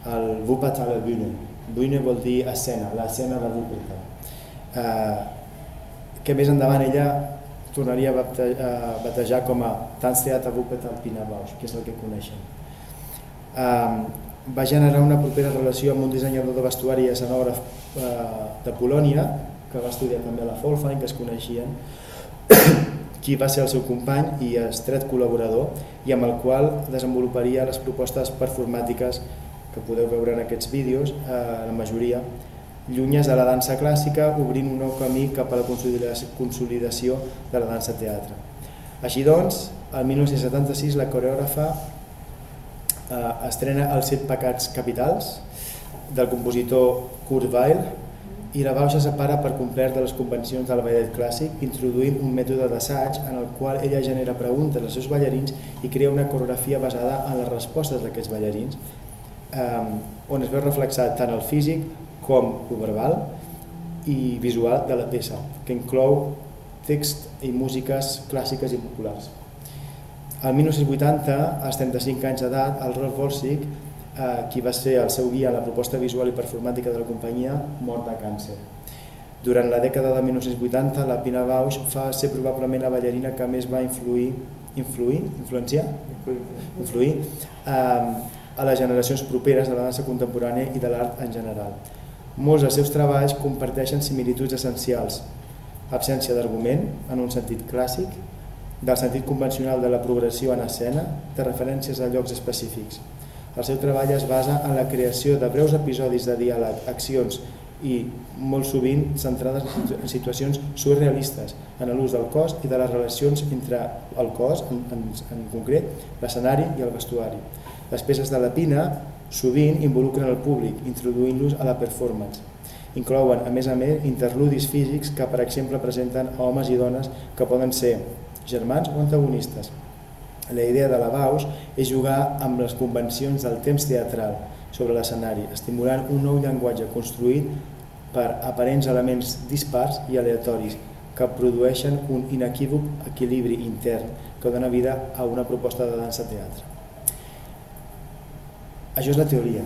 Speaker 2: El Wuppertal Bühne. Bühne vol dir escena, l'escena de Wuppertal. Eh, que més endavant ella tornaria a batejar com a Tanztheater Wuppertal Pina Bausch, que és el que coneixen. Eh, va generar una propera relació amb un dissenyador de vestuari i escenògraf eh, de Polònia, que va estudiar també a la Folfine, que es coneixien, (coughs) qui va ser el seu company i estret col·laborador i amb el qual desenvoluparia les propostes performàtiques que podeu veure en aquests vídeos, eh, la majoria, llunyes de la dansa clàssica, obrint un nou camí cap a la consolidació de la dansa teatre. Així doncs, el 1976 la coreògrafa eh, estrena Els set pecats capitals del compositor Kurt Weill i la Bauxa separa per complet de les convencions del ballet clàssic introduint un mètode d'assaig en el qual ella genera preguntes als seus ballarins i crea una coreografia basada en les respostes d'aquests ballarins eh, on es veu reflexat tant el físic com el verbal i visual de la peça, que inclou text i músiques clàssiques i populars. Al 1980, als 35 anys d'edat, el Rolf Borsig, eh, qui va ser el seu guia a la proposta visual i performàtica de la companyia, mort de càncer. Durant la dècada de 1980, la Pina Bausch fa ser probablement la ballarina que més va influir, influir, influenciar, influir eh, a les generacions properes de la dansa contemporània i de l'art en general. Molts dels seus treballs comparteixen similituds essencials, absència d'argument, en un sentit clàssic, del sentit convencional de la progressió en escena, de referències a llocs específics. El seu treball es basa en la creació de breus episodis de diàleg, accions i molt sovint centrades en situacions surrealistes, en l'ús del cos i de les relacions entre el cos, en, en, en concret, l'escenari i el vestuari. Les peces de la Pina Sovint involucren el públic, introduint-los a la performance. Inclouen, a més a més, interludis físics que, per exemple, presenten homes i dones que poden ser germans o antagonistes. La idea de la Baus és jugar amb les convencions del temps teatral sobre l'escenari, estimulant un nou llenguatge construït per aparents elements dispars i aleatoris que produeixen un inequívoc equilibri intern que dona vida a una proposta de dansa teatre. Això és la teoria.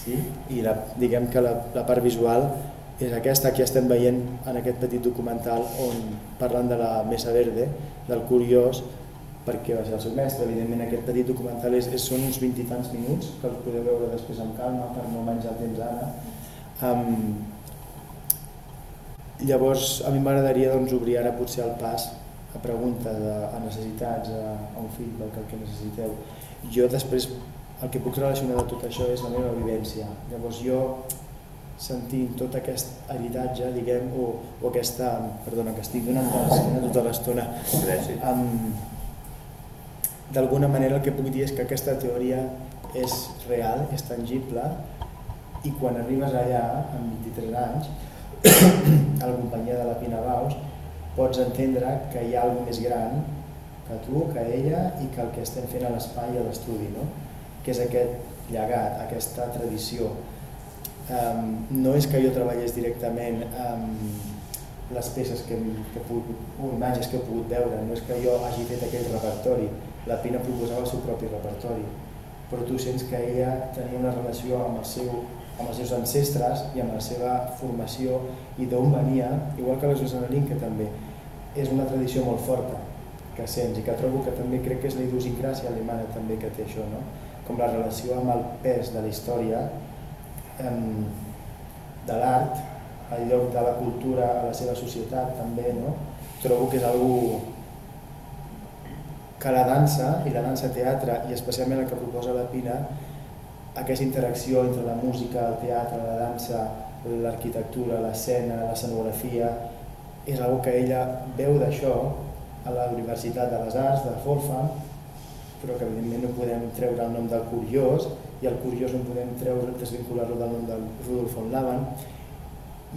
Speaker 2: Sí? I la, diguem que la, la part visual és aquesta que estem veient en aquest petit documental on parlant de la Mesa Verde, del curiós, perquè va ser el seu mestre, evidentment aquest petit documental és, és, són uns 20 i tants minuts que els podeu veure després amb calma per no menjar temps ara. Um, llavors a mi m'agradaria doncs, obrir ara potser el pas a preguntes, a, a necessitats, a, a un feedback, el que necessiteu. Jo després el que puc relacionar de tot això és la meva vivència. Llavors jo sentint tot aquest heritatge, diguem, o, o aquesta, perdona, que estic donant l'esquena tota l'estona, d'alguna manera el que puc dir és que aquesta teoria és real, és tangible, i quan arribes allà, amb 23 anys, (coughs) a la companyia de la Pina Baus, pots entendre que hi ha alguna més gran que tu, que ella, i que el que estem fent a l'espai i a l'estudi. No? que és aquest llegat, aquesta tradició. Um, no és que jo treballés directament amb les peces que, que pogut, o imatges que he pogut veure, no és que jo hagi fet aquell repertori, la Pina proposava el seu propi repertori, però tu sents que ella tenia una relació amb, el seu, amb els seus ancestres i amb la seva formació i d'on venia, igual que la Susana Lin, que també és una tradició molt forta que sents i que trobo que també crec que és la idiosincràsia alemana també que té això, no? com la relació amb el pes de la història, de l'art, al lloc de la cultura a la seva societat també, no? trobo que és algú que la dansa i la dansa teatre i especialment el que proposa la Pina aquesta interacció entre la música, el teatre, la dansa, l'arquitectura, l'escena, l'escenografia és una que ella veu d'això a la Universitat de les Arts de Folfam però que evidentment no podem treure el nom del curiós i el curiós no podem treure, desvincular-lo del nom del Rudolf von Laban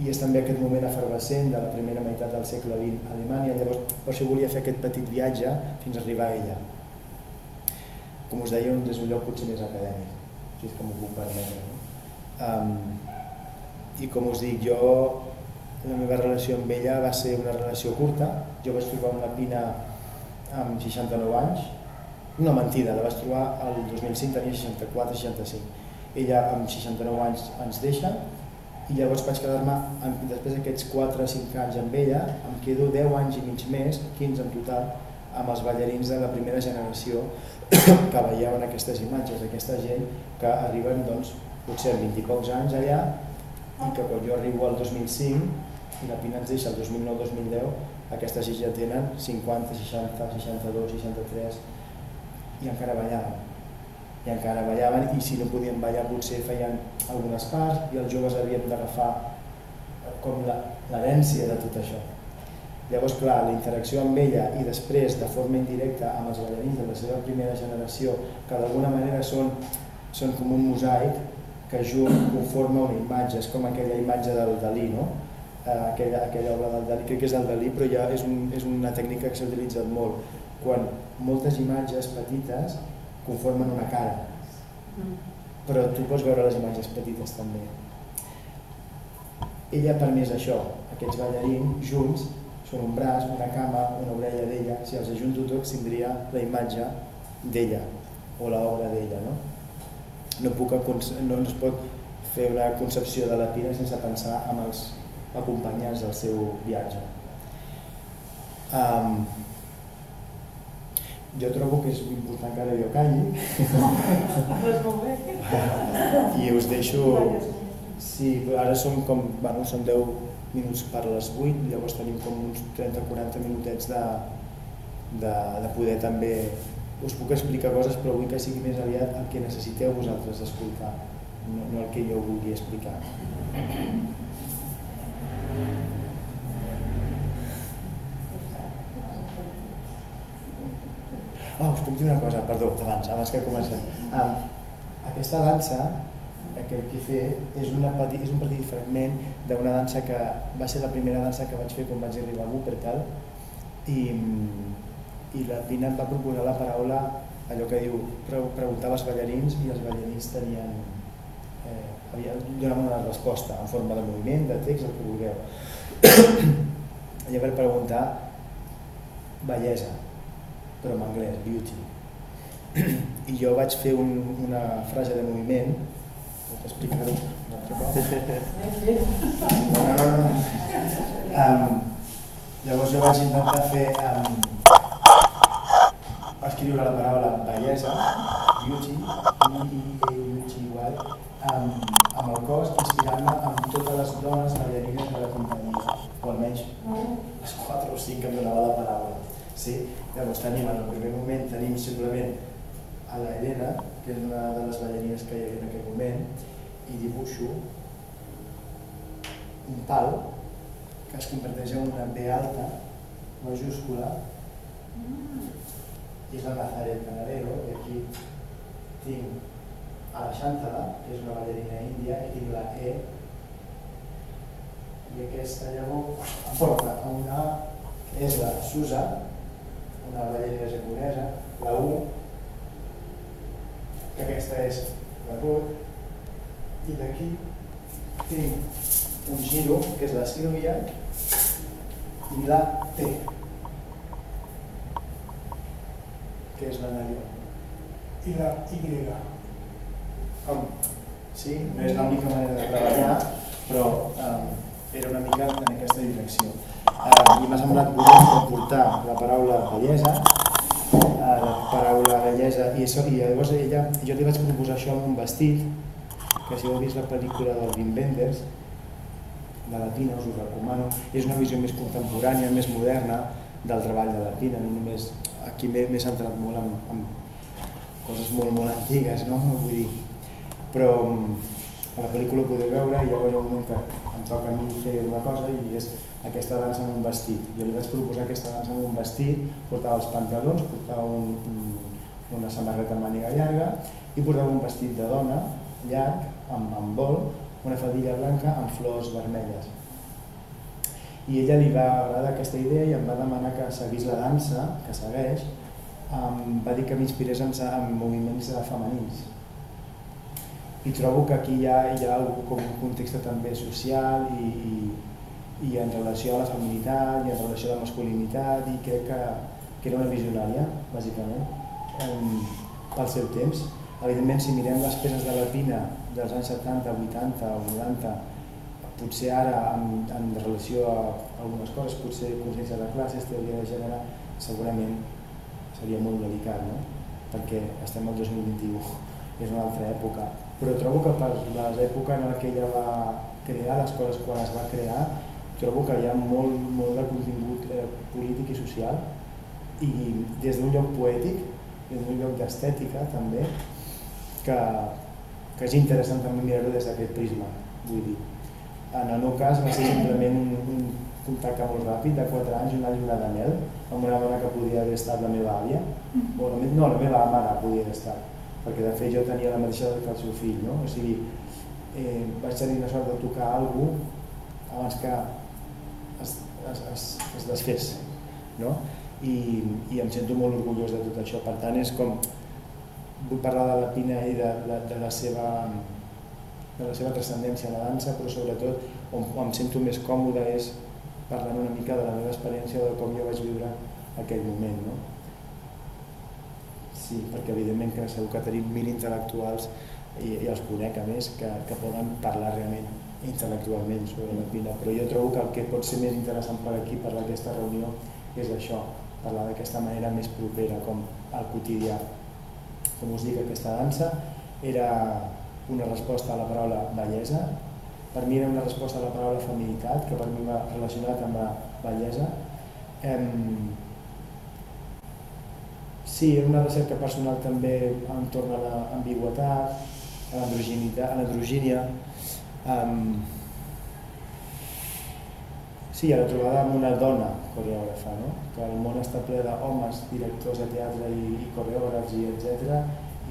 Speaker 2: i és també aquest moment efervescent de la primera meitat del segle XX a Alemanya, llavors per això volia fer aquest petit viatge fins a arribar a ella. Com us deia, és un lloc potser més acadèmic, si és que m'ho puc permetre. No? Um, I com us dic, jo, la meva relació amb ella va ser una relació curta, jo vaig trobar una pina amb 69 anys, una mentida, la vaig trobar el 2005, tenia 64-65. Ella amb 69 anys ens deixa i llavors vaig quedar-me, després d'aquests 4 5 anys amb ella, em quedo 10 anys i mig més, 15 en total, amb els ballarins de la primera generació (coughs) que veieu aquestes imatges, aquesta gent que arriben doncs, potser 20 i pocs anys allà i que quan jo arribo al 2005 i la Pina ens deixa el 2009-2010, aquestes ja tenen 50, 60, 62, 63, i encara ballava. i encara ballaven i si no podien ballar potser feien algunes parts i els joves havien d'agafar com l'herència de tot això. Llavors, clar, la interacció amb ella i després, de forma indirecta, amb els ballarins de la seva primera generació, que d'alguna manera són, són com un mosaic que junt conforma una imatge, és com aquella imatge del Dalí, no? Eh, aquella, aquella obra del Dalí, crec que és el Dalí, però ja és, un, és una tècnica que s'ha utilitzat molt, quan moltes imatges petites conformen una cara, mm. però tu pots veure les imatges petites també. Ella ha permès això, aquests ballarins junts són un braç, una cama, una orella d'ella, si els ajunto tots tindria la imatge d'ella o l'obra d'ella. No? No, puc, no es pot fer una concepció de la Pina sense pensar en els acompanyants del seu viatge. Um, jo trobo que és important que ara jo calli. (laughs) I us deixo Sí, ara som com, bueno, són 10 minuts per les 8, llavors tenim com uns 30-40 minutets de, de, de poder també... Us puc explicar coses, però vull que sigui més aviat el que necessiteu vosaltres escoltar, no, no el que jo vulgui explicar. Oh, us puc dir una cosa, perdó, abans, abans que comencem. Um, aquesta dansa que, he fet és, una petit, és un petit fragment d'una dansa que va ser la primera dansa que vaig fer quan vaig arribar a Wuppertal i, i la Pina em va proposar la paraula allò que diu, preguntava als ballarins i els ballarins tenien eh, havia, donaven una resposta en forma de moviment, de text, el que vulgueu (coughs) per preguntar bellesa però en anglès, beauty (clears throat) i jo vaig fer un, una frase de moviment puc explicar-ho un altre cop? No, no, no. Um, llavors jo vaig intentar fer um, escriure la paraula bellesa, beauty, B-E-A-U-T-Y, um, amb el cos, inspirant-me amb totes les dones ballarines de la companyia, o almenys les 4 o 5 que em donava la paraula. Sí? Llavors tenim, en el primer moment, tenim simplement a la Helena, que és una de les ballarines que hi havia en aquell moment, i dibuixo un pal que es converteix en una B alta majúscula mm. i és la Nazaret Canarero i aquí tinc a la Xantala, que és una ballarina índia, i tinc la E i aquesta llavors porta a una A, que és la Susa, una ballarina japonesa, la U, que aquesta és la Ruth, i d'aquí tinc un giro, que és la Sílvia, i la T, que és la Nadia.
Speaker 3: I la Y.
Speaker 2: Com? Sí, no és l'única manera de treballar, però um, era una mica en aquesta direcció. Uh, I m'ha semblat bonic portar la paraula bellesa la paraula bellesa i, això, i llavors ella, jo li vaig proposar això amb un vestit que si heu vist la pel·lícula del Wim Wenders de la Pina, us ho recomano és una visió més contemporània, més moderna del treball de la Pina, no només aquí m'he centrat molt en, en coses molt, molt antigues, no? Vull dir, però a la pel·lícula ho podeu veure i llavors un moment que em toca a mi fer una cosa i és aquesta dansa amb un vestit. Jo li vaig proposar aquesta dansa amb un vestit, portava els pantalons, portava un, un, una samarreta màniga llarga i portava un vestit de dona llarg, amb, amb vol, una faldilla blanca amb flors vermelles. I ella li va agradar aquesta idea i em va demanar que seguís la dansa, que segueix, em va dir que m'inspirés en, en moviments femenins, i trobo que aquí hi ha, hi ha un context també social i, i, i en relació a la feminitat i en relació a la masculinitat i crec que, que era una visionària, bàsicament, um, pel seu temps. Evidentment, si mirem les peces de la Pina dels anys 70, 80 o 90, potser ara en, en relació a algunes coses, potser consciència de classes, teoria de gènere, segurament seria molt delicat, no? perquè estem al 2021, (laughs) és una altra època, però trobo que per èpoques en què ella va crear, les coses quan es va crear, trobo que hi ha molt, molt de contingut eh, polític i social i des d'un lloc poètic, des d'un lloc d'estètica també, que, que és interessant també mirar-ho des d'aquest prisma, vull dir. En el meu cas va ser simplement un, un contacte molt ràpid, de 4 anys, una lluna de mel, amb una dona que podia haver estat la meva àvia, o la, no, la meva mare podia haver estat, perquè de fet jo tenia la mateixa edat que el seu fill, no? o sigui, eh, vaig tenir la sort de tocar alguna abans que es, es, es, es desfés, no? I, i em sento molt orgullós de tot això, per tant és com, vull parlar de la Pina i de, de, de la seva de la seva transcendència a la dansa, però sobretot on, on em sento més còmode és parlant una mica de la meva experiència de com jo vaig viure aquell moment. No? Sí, perquè evidentment que segur que tenim mil intel·lectuals i, i els conec a més que, que poden parlar realment intel·lectualment sobre la pina, però jo trobo que el que pot ser més interessant per aquí, per aquesta reunió, és això, parlar d'aquesta manera més propera, com al quotidià. Com us dic, aquesta dansa era una resposta a la paraula bellesa, per mi era una resposta a la paraula feminitat, que per mi va relacionat amb la bellesa. Em... Sí, era una recerca personal també entorn a l'ambigüetat, a l'androgínia. Um... Sí, a la trobada amb una dona coreògrafa, no? que el món està ple d'homes, directors de teatre i, i coreògrafs i etc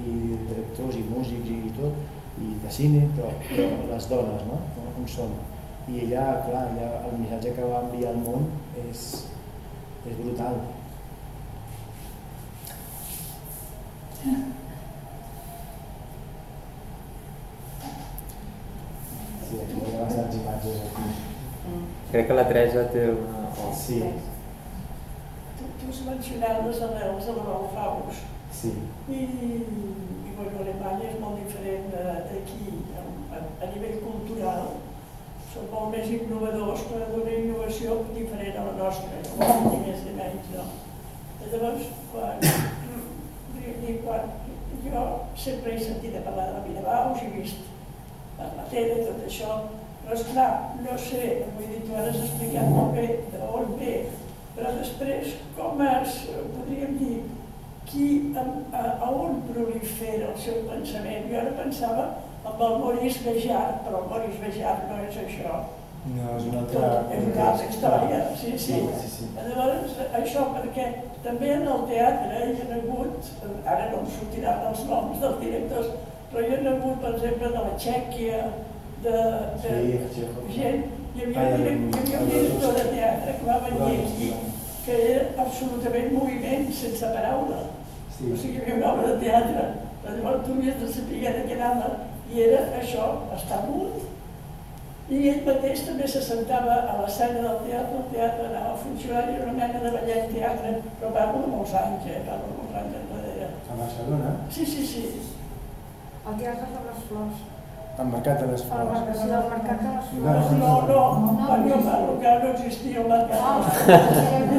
Speaker 2: i directors i músics i tot, i de cine, però, però les dones, no? Com són. I ella, clar, ella, el missatge que va enviar al món és, és brutal. Sí, aquí hi ha bastants imatges aquí.
Speaker 1: Crec que la Teresa té una... Oh.
Speaker 2: Sí.
Speaker 4: Tu, tu has mencionat les arrels de l'Alfaus.
Speaker 2: Sí.
Speaker 4: I, i bueno, Alemanya és molt diferent d'aquí a, a nivell cultural. Són molt més innovadors, però d'una innovació diferent a la nostra, no? ni més ni menys, no? I llavors, quan, quan jo sempre he sentit a parlar de la Mirabaus, he vist per la tele tot això, però esclar, no sé, vull dir, tu ara has explicat molt bé d'on ve, però després com es, podríem dir, qui, a, a on prolifera el seu pensament. Jo ara pensava amb el Maurice Bejar, però el Maurice Bejar no és això.
Speaker 2: No, és una altra...
Speaker 4: És una altra història, sí, sí.
Speaker 2: sí, sí.
Speaker 4: Llavors, això perquè també en el teatre hi ha hagut, ara no em sortiran els noms dels directors, però hi ha hagut, per exemple, de la Txèquia, de, de
Speaker 2: sí,
Speaker 4: gent, hi havia, hi havia un director de teatre que va venir aquí, que era absolutament moviment sense paraula. Sí. O sigui, hi havia una obra de teatre, llavors tu havies de saber de què anava, i era això, estar mut, i ell mateix també se sentava a l'escena del teatre, el teatre anava a funcionar, i era una mena de ballet teatre, però parlo de molts anys, eh? parlo de molts anys enrere.
Speaker 2: A Barcelona?
Speaker 4: Sí, sí, sí.
Speaker 5: El teatre de les flors.
Speaker 2: El mercat de les
Speaker 5: El
Speaker 2: flors.
Speaker 5: mercat, sí, el mercat de les
Speaker 4: No,
Speaker 5: flors.
Speaker 4: no, no, quan jo parlo que no existia el mercat.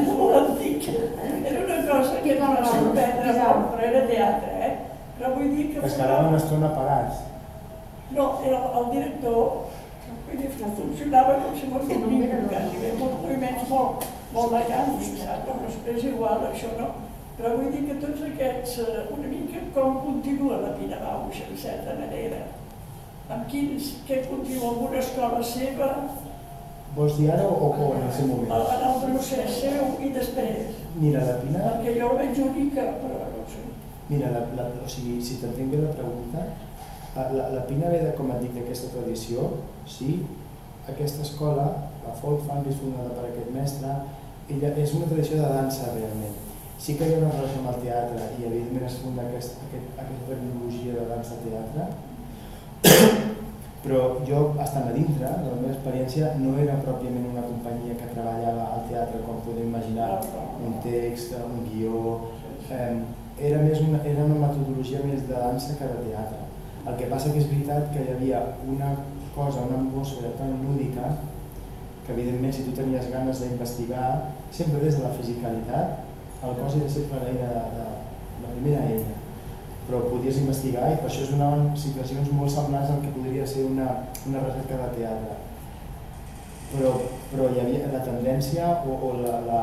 Speaker 4: És molt antic. Era una cosa que em va sorprendre molt, però era teatre, eh? Però vull dir que...
Speaker 2: Es quedaven una estona pagats.
Speaker 4: No, era el director, vull dir, que funcionava com si fos un llibre, quasi bé, uns moviments molt, molt mecànics, saps? Però és igual, això no. Però vull dir que tots aquests, eh, una mica com continua la Pina Bausch, en certa manera. Amb quins, què continua amb una escola seva,
Speaker 2: Vols dir ara o, o en el seu moment?
Speaker 4: en el procés seu i després.
Speaker 2: Mira, la Pina,
Speaker 4: Perquè jo la veig única, però no sé.
Speaker 2: mira, la, la, o sigui, si t'entenc bé la pregunta, la, la, Pina ve de, com et dic, d'aquesta tradició, sí, aquesta escola, la folk és fundada per aquest mestre, ella és una tradició de dansa realment. Sí que hi ha una relació amb el teatre i evidentment es funda aquest, aquest, aquesta tecnologia de dansa-teatre, però jo, estant a dintre, la meva experiència no era pròpiament una companyia que treballava al teatre, com podem imaginar, un text, un guió... Eh, era, més una, era una metodologia més de dansa que de teatre. El que passa que és veritat que hi havia una cosa, una atmosfera tan lúdica, que evidentment si tu tenies ganes d'investigar, sempre des de la fisicalitat, el cos era sempre l'eina de, de, la primera eina però podies investigar i per això es donaven situacions molt semblants al que podria ser una, una recerca de teatre. Però, però hi havia la tendència o, o la, la,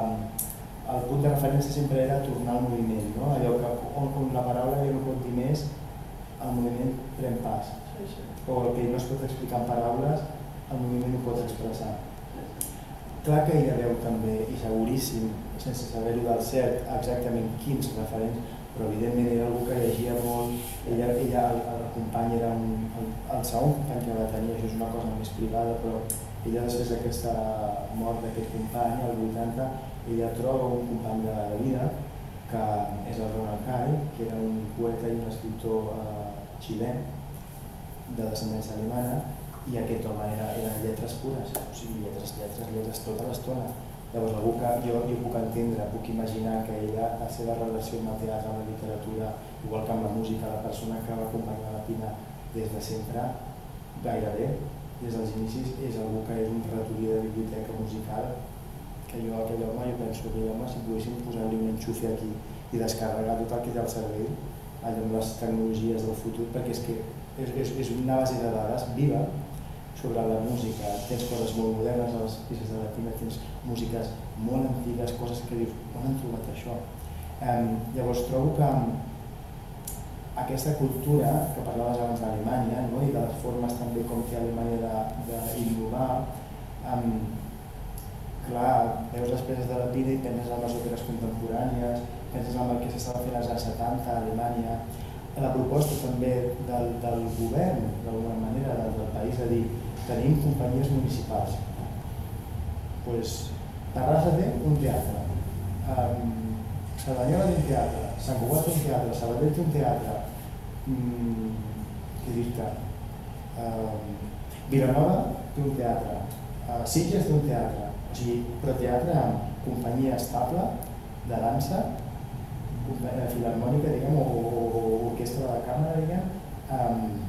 Speaker 2: el punt de referència sempre era tornar al moviment, no? allò que, on, on la paraula ja no pot dir més, el moviment pren pas. O el que no es pot explicar en paraules, el moviment ho pot expressar. Clar que ella veu també, i seguríssim, sense saber-ho del cert, exactament quins referents, però evidentment era algú que llegia molt, ella, ella el, el company era un, el, el segon company que va tenir, això és una cosa més privada, però ella després d'aquesta mort d'aquest company, al 80, ella troba un company de la vida, que és el Ronald Kai, que era un poeta i un escriptor eh, xilè, de descendència alemana, i aquest home era, era lletres pures, o sigui, lletres, lletres, lletres tota l'estona. Llavors, algú que jo, jo puc entendre, puc imaginar que ella, la seva relació amb el teatre, amb la literatura, igual que amb la música, la persona que va acompanyar la Pina des de sempre, gairebé, des dels inicis, és algú que és un ratolí de biblioteca musical, que jo aquell home, jo penso que home, si poguéssim posar-li un enxufi aquí i descarregar tot el que té al cervell, allò amb les tecnologies del futur, perquè és que és, és, és una base de dades viva sobre la música, tens coses molt modernes a les peces de la Pina, tens músiques molt antigues, coses que dius, on han trobat això? Um, llavors trobo que aquesta cultura que parlaves abans d'Alemanya no? i de les formes també com té Alemanya d'innovar, um, clar, veus les peces de la Pina i penses en les òperes contemporànies, penses en el que s'estava fent als anys 70 a Alemanya, la proposta també del, del govern, d'alguna manera, del, del país, de dir, tenim companyies municipals. pues, Terrassa té un teatre, um, Cerdanyola té un teatre, Sant Cugat té un teatre, Sabadell té un teatre, mm, què dir-te, um, Vilanova té un teatre, uh, Sitges té un teatre, o sigui, però teatre amb companyia estable de dansa, companyia filarmònica, diguem, o, o, o orquestra de la càmera, diguem, um,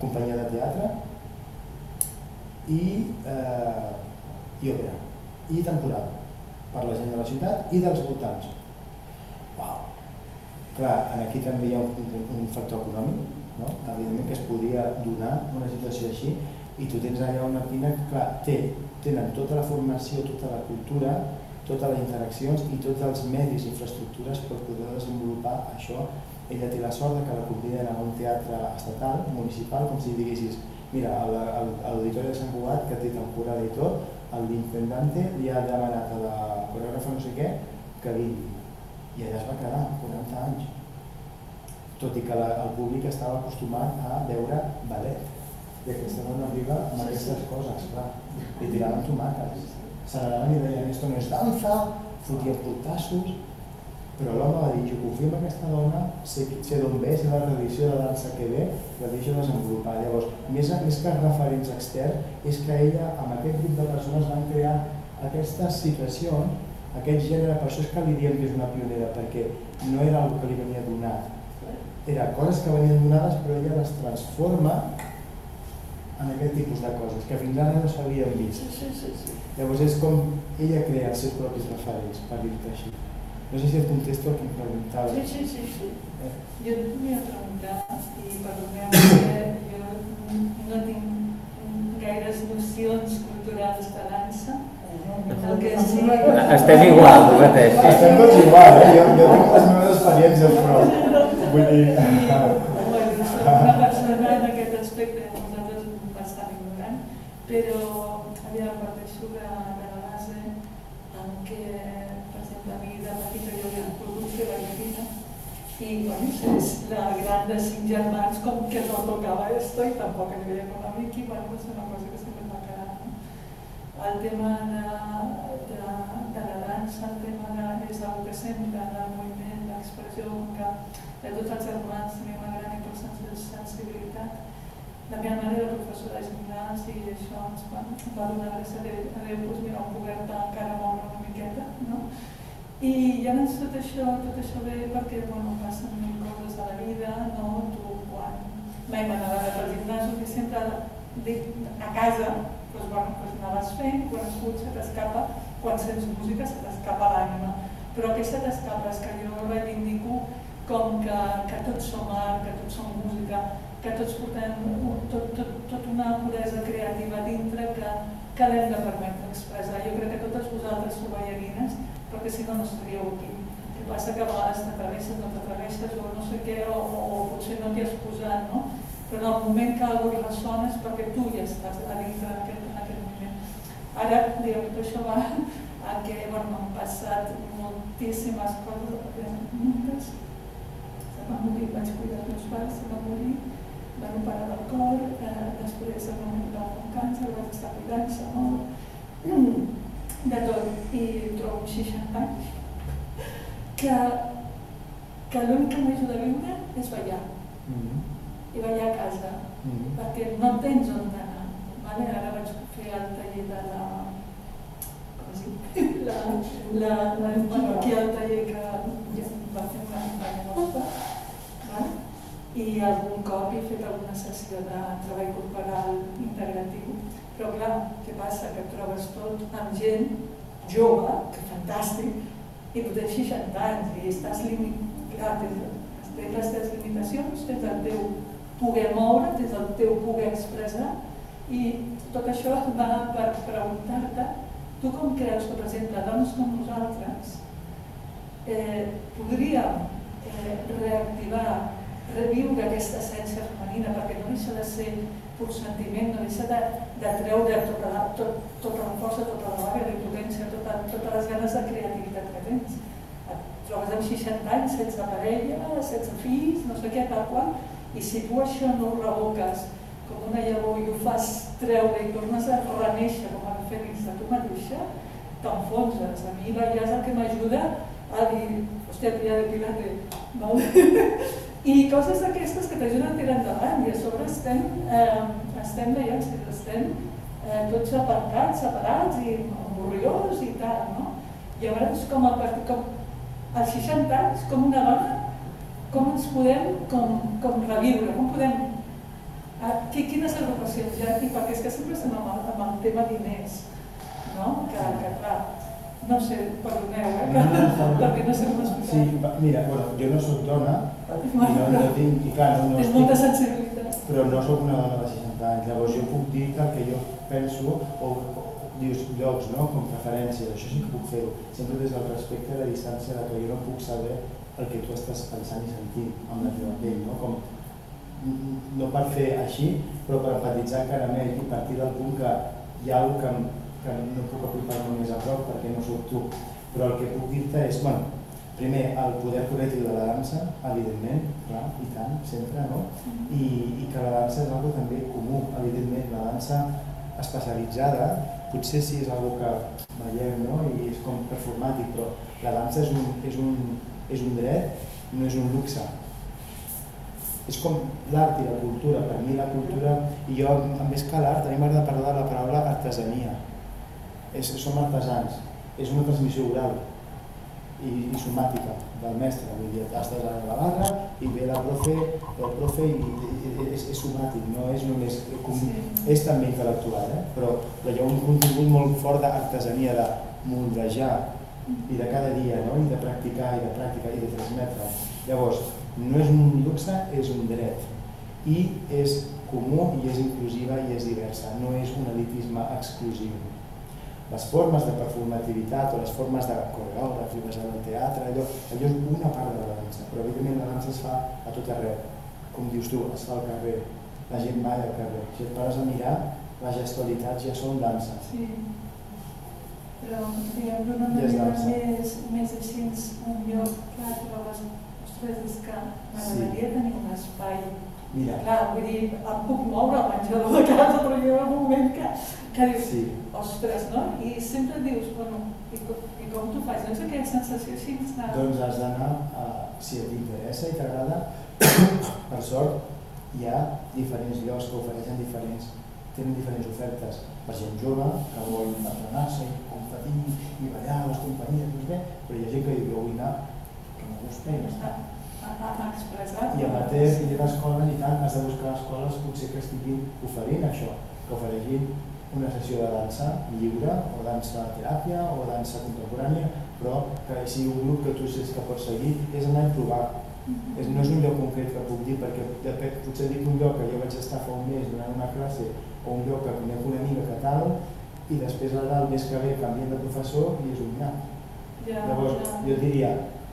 Speaker 2: companyia de teatre, i, eh, i òpera, i temporada, per la gent de la ciutat i dels voltants. Uau! Clar, aquí també hi ha un, un, factor econòmic, no? evidentment que es podria donar una situació així, i tu tens allà una pina que clar, té, tenen tota la formació, tota la cultura, totes les interaccions i tots els medis i infraestructures per poder desenvolupar això. Ella té la sort que la conviden a un teatre estatal, municipal, com si diguessis, mira, a l'Auditori de Sant Cugat, que té temporada i tot, l'intendente li ha demanat a la coreògrafa no sé què que vingui. I allà es va quedar 40 anys. Tot i que la, el públic estava acostumat a veure ballet. I aquesta dona arriba amb aquestes coses, clar. Li tiraven tomàquets. Se n'anaven i deien, esto no és danza, fotien portassos, però l'home va dir, jo confio en aquesta dona, sé, sé d'on ve, sé la tradició de dansa que ve, la deixo desenvolupar. Llavors, més, més que referents externs, és que ella, amb aquest grup de persones, van crear aquestes situacions, aquest gènere, per això és que li diem que és una pionera, perquè no era una que li venia donat, era coses que venien donades però ella les transforma en aquest tipus de coses que fins ara no s'havien vist.
Speaker 4: Sí, sí, sí.
Speaker 2: Llavors és com ella crea els seus propis referents, per dir-te així. No sé si et contesto el que em preguntava.
Speaker 4: Sí, sí, sí, sí.
Speaker 2: Eh,
Speaker 6: Jo et volia preguntar, i perdoneu que jo no tinc gaires nocions culturals de dansa, el que sí...
Speaker 1: Estem igual, tu mateix.
Speaker 2: Estem tots igual, eh? Jo, jo tinc les meves experiències, però vull dir...
Speaker 6: Bueno, soc una persona en aquest aspecte nosaltres bastant ignorant, però aviam, parteixo de, de la base en què, per a mi de petita jo havia volgut fer ballarina i bueno, és la gran de cinc germans com que no tocava esto i tampoc a nivell econòmic i bueno, és una cosa que sempre m'ha quedat. No? El tema de, de, de la dansa, el tema de, és una que sempre, del moviment, l'expressió, que de tots els germans tenim una gran hipersensibilitat. La meva mare era professora de gimnàs i això ens va, va donar gràcies a Déu, doncs, mira, un poder encara moure una miqueta, no? I llavors tot això, tot això ve perquè bueno, passen mil coses a la vida, no? Tu quan mai m'anava pel gimnàs, que sempre dic, a casa, doncs, bueno, doncs anaves fent, quan escuts se t'escapa, quan sents música se t'escapa l'ànima. Però se t'escapa? És que jo reivindico com que, que tots som art, que tots som música, que tots portem tot, tot, tot una puresa creativa dintre que, que l'hem de permetre expressar. Jo crec que totes vosaltres sou ballarines, perquè si no, no estaríeu aquí. que passa que a vegades t'atreveixes, no t'atreveixes o no sé què, o, o potser no t'hi has posat, no? Però en el moment que cosa ressona és perquè tu ja estàs a dintre d'aquest, en aquest moment. Ara, diguem, tot això va a que bueno, m'han passat moltíssimes coses, moltes. Se va morir, vaig cuidar els meus pares, se va morir, van operar del cor, eh, després em va un càncer, vaig estar cuidant-se molt, de tot, i trobo 60 anys que, que l'únic que m'ajuda a viure és ballar,
Speaker 2: Mm.
Speaker 6: i ballar a casa,
Speaker 2: Mm.
Speaker 6: perquè no tens on anar. Vale? Ara vaig fer el taller de la... com es diu? (laughs) La, la, la, bueno, aquí el taller que ja va fer una companya nostra, vale? i algun cop he fet alguna sessió de treball corporal integratiu. Però clar, què passa? Que et trobes tot amb gent jove, que fantàstic, i tu tens 60 anys i estàs limitat, tens, les teves limitacions, tens el teu poder moure, tens el teu poder expressar i tot això va per preguntar-te tu com creus que, per exemple, dones com nosaltres eh, podríem eh, reactivar, reviure aquesta essència femenina perquè no deixa de ser pur sentiment, no deixa de, de treure tota la, tot, tota la força, tota la vaga de potència, tota, totes les ganes de creativitat que tens. Et trobes amb 60 anys sense parella, sense fills, no sé què, tal qual, i si tu això no ho revoques com una llavor i ho fas treure i tornes a reneixer com a fènix de tu mateixa, t'enfonses. A mi ballar és el que m'ajuda a dir, hòstia, tia de pilate, val? (laughs) I coses d'aquestes que t'ajuden a tirar endavant i a sobre estem, eh, estem veient si estem eh, tots apartats, separats i avorriós i tal, no? Llavors, com a com als 60 anys, com una dona, com ens podem com, com reviure, com podem... Ah, qui, quines agrupacions hi ha aquí? Perquè és que sempre estem amb el, amb el tema diners, no? Que, que clar, no sé, perdoneu, eh?
Speaker 2: No, no, no, no.
Speaker 6: perquè no sé com explicar.
Speaker 2: Sí, mira, bueno, jo no sóc dona i no, no tinc, i clar, no, no
Speaker 6: Tens molta sensibilitat.
Speaker 2: però no sóc una dona de 60 anys, llavors jo puc dir el que jo penso, o, o dius llocs, no?, com referències, això sí que puc fer-ho, sempre des del respecte i la distància de que jo no puc saber el que tu estàs pensant i sentint amb la teva pell, no? Com, no per fer així, però per empatitzar encara més i partir del punt que hi ha alguna que, que no puc apropar-me més a prop perquè no sóc tu. Però el que puc dir-te és, bueno, primer, el poder col·lectiu de la dansa, evidentment, clar, i tant, sempre, no? I, i que la dansa és una també comú, evidentment, la dansa especialitzada, potser sí és una que veiem, no? I és com performàtic, però la dansa és un, és un, és un dret, no és un luxe. És com l'art i la cultura, per mi la cultura, i jo, a més que l'art, a mi m'agrada parlar de la paraula artesania. És, som artesans, és una transmissió oral i, i somàtica del mestre, vull dir, estàs a la barra i ve la profe, el profe i, i, i és, és somàtic, no és només, com,
Speaker 6: Sí.
Speaker 2: és també intel·lectual, eh? però, però hi ha un contingut molt fort d'artesania, de moldejar i de cada dia, no? i de practicar, i de pràctica, i de transmetre. Llavors, no és un luxe, és un dret. I és comú, i és inclusiva, i és diversa. No és un elitisme exclusiu. Les formes de performativitat o les formes de coreògraf i basar del teatre, allò, allò és una part de la dansa, però evidentment la dansa es fa a tot arreu. Com dius tu, es fa al carrer, la gent balla al carrer. Si et pares a mirar, les gestualitats ja són dansa.
Speaker 6: Sí. Però, diguem, d'una
Speaker 2: Ja és
Speaker 6: manera més, més així, un lloc que trobes, ostres, és que m'agradaria tenir un espai.
Speaker 2: Mira,
Speaker 6: Clar, vull dir, em puc moure al menjador de casa, però hi ha un moment que, que dius,
Speaker 2: sí,
Speaker 6: ostres, no? I sempre dius, bueno, i com, i com t'ho fas? Doncs aquella sensació així de...
Speaker 2: doncs has d'anar, si t'interessa i t'agrada, (coughs) per sort, hi ha diferents llocs que ofereixen diferents, tenen diferents ofertes per gent jove que vol entrenar-se i competir i ballar a les companyies, no sé però hi ha gent que diu, jo vull anar, que me gusta i ja està. I amateur i de escoles i tant, has de buscar escoles potser que estiguin oferint això, que ofereixin una sessió de dansa lliure, o dansa teràpia, o dansa contemporània, però que sigui un grup que tu saps que pots seguir, és anar a provar. És, no és un lloc concret que puc dir, perquè depèn, potser dic un lloc que jo vaig estar fa un mes donant una classe, o un lloc que conec una amiga que tal, i després ara el mes que ve canviem de professor i és un nyap.
Speaker 6: Ja,
Speaker 2: Llavors,
Speaker 6: ja.
Speaker 2: jo diria,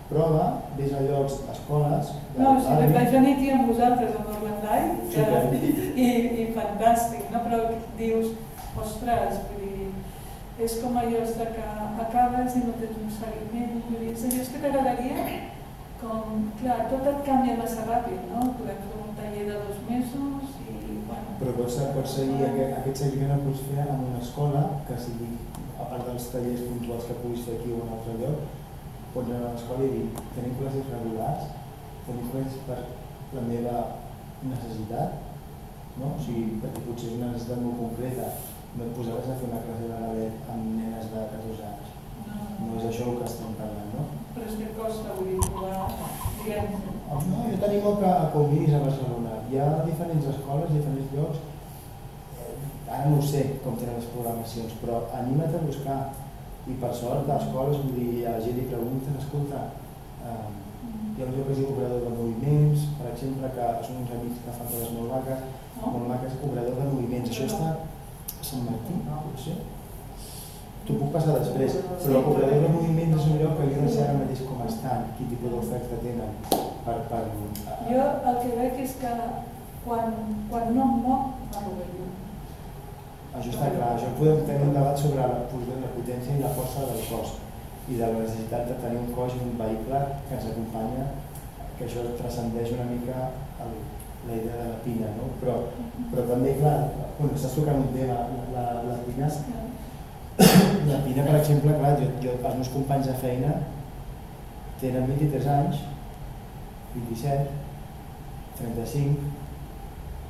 Speaker 2: prova, vés a llocs, escoles...
Speaker 6: No, o sigui, vaig venir aquí amb vosaltres, amb Orlandai,
Speaker 2: Super.
Speaker 6: i, i, i fantàstic, no? però dius, ostres, vull dir, és com allò de que acabes i no tens un seguiment, vull dir, és que t'agradaria, com, clar, tot et canvia massa ràpid, no? Podem fer un taller de dos mesos i, bueno,
Speaker 2: Però pots, pots seguir, aquest, aquest seguiment el pots fer en una escola que sigui, a part dels tallers puntuals que puguis fer aquí o en altre lloc, pots anar a l'escola i dir, tenim classes regulars, tenim classes per la meva necessitat, no? O sigui, perquè potser és una necessitat molt concreta, no et posaràs a fer una classe de gavet amb nenes de 14 anys.
Speaker 6: no,
Speaker 2: No és això el que estem parlant, no?
Speaker 6: però és que costa, vull dir, trobar, diguem,
Speaker 2: Oh, No, jo t'animo que, a que ho miris a Barcelona. Hi ha diferents escoles, diferents llocs. Eh, Ara no sé com tenen les programacions, però anima't a buscar. I per sort, a escoles, vull dir, a la gent li pregunten, escolta, eh, hi ha un lloc que es diu obrador de moviments, per exemple, que són uns amics que fan coses molt maques,
Speaker 6: no?
Speaker 2: molt maques, obrador de moviments. Això està Sant Martí, potser? T'ho puc passar després, però obrador de moviments és un lloc que jo no sé ara mateix com estan, quin tipus d'oferta tenen. Per, per,
Speaker 6: Jo el que veig és que quan, quan no em moc, jo.
Speaker 2: Això està clar, això podem tenir un debat sobre la, la potència i la força del cos i de la necessitat de tenir un cos i un vehicle que ens acompanya, que això transcendeix una mica el, la idea de la pina, no? però, però també, clar, bueno, estàs tocant un tema, la, la, la pina, la pina, per exemple, clar, jo, jo, els meus companys de feina tenen 23 anys, 27, 35,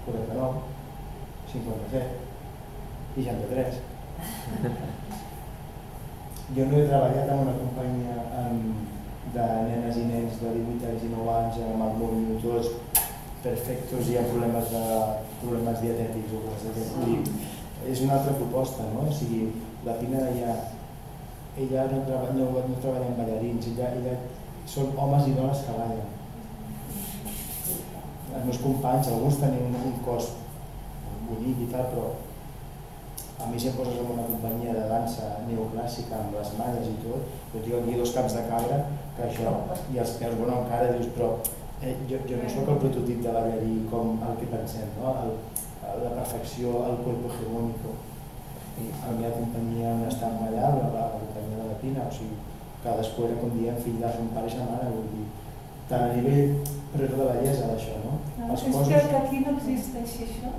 Speaker 2: 49, 57, 63. Jo no he treballat en una companyia amb, de nenes i nens de 18 anys i 9 anys amb el moviment tots perfectos i amb problemes, de, problemes dietètics o coses d'aquest tipus. És una altra proposta, no? O sigui, la Pina deia, ella no treballa, no, no treballa amb ballarins, ella, ella són homes i dones que ballen. Els meus companys, alguns tenen un, un cos bonic i tal, però a mi si em poses en una companyia de dansa neoclàssica amb les malles i tot, jo tinc aquí dos caps de cabra, que això, i els peus, bueno, encara dius, però eh, jo, jo no sóc el prototip de ballarí com el que pensem, no? el, la perfecció, el cuerpo hegemónico. I a la meva companyia on estan allà, la, la, companyia de la Pina, o sigui, cadascú era, com diem, fill de son pare i sa mare, vull dir, tant a nivell, però és la bellesa d'això, no?
Speaker 6: No, és que, que aquí no existeix això.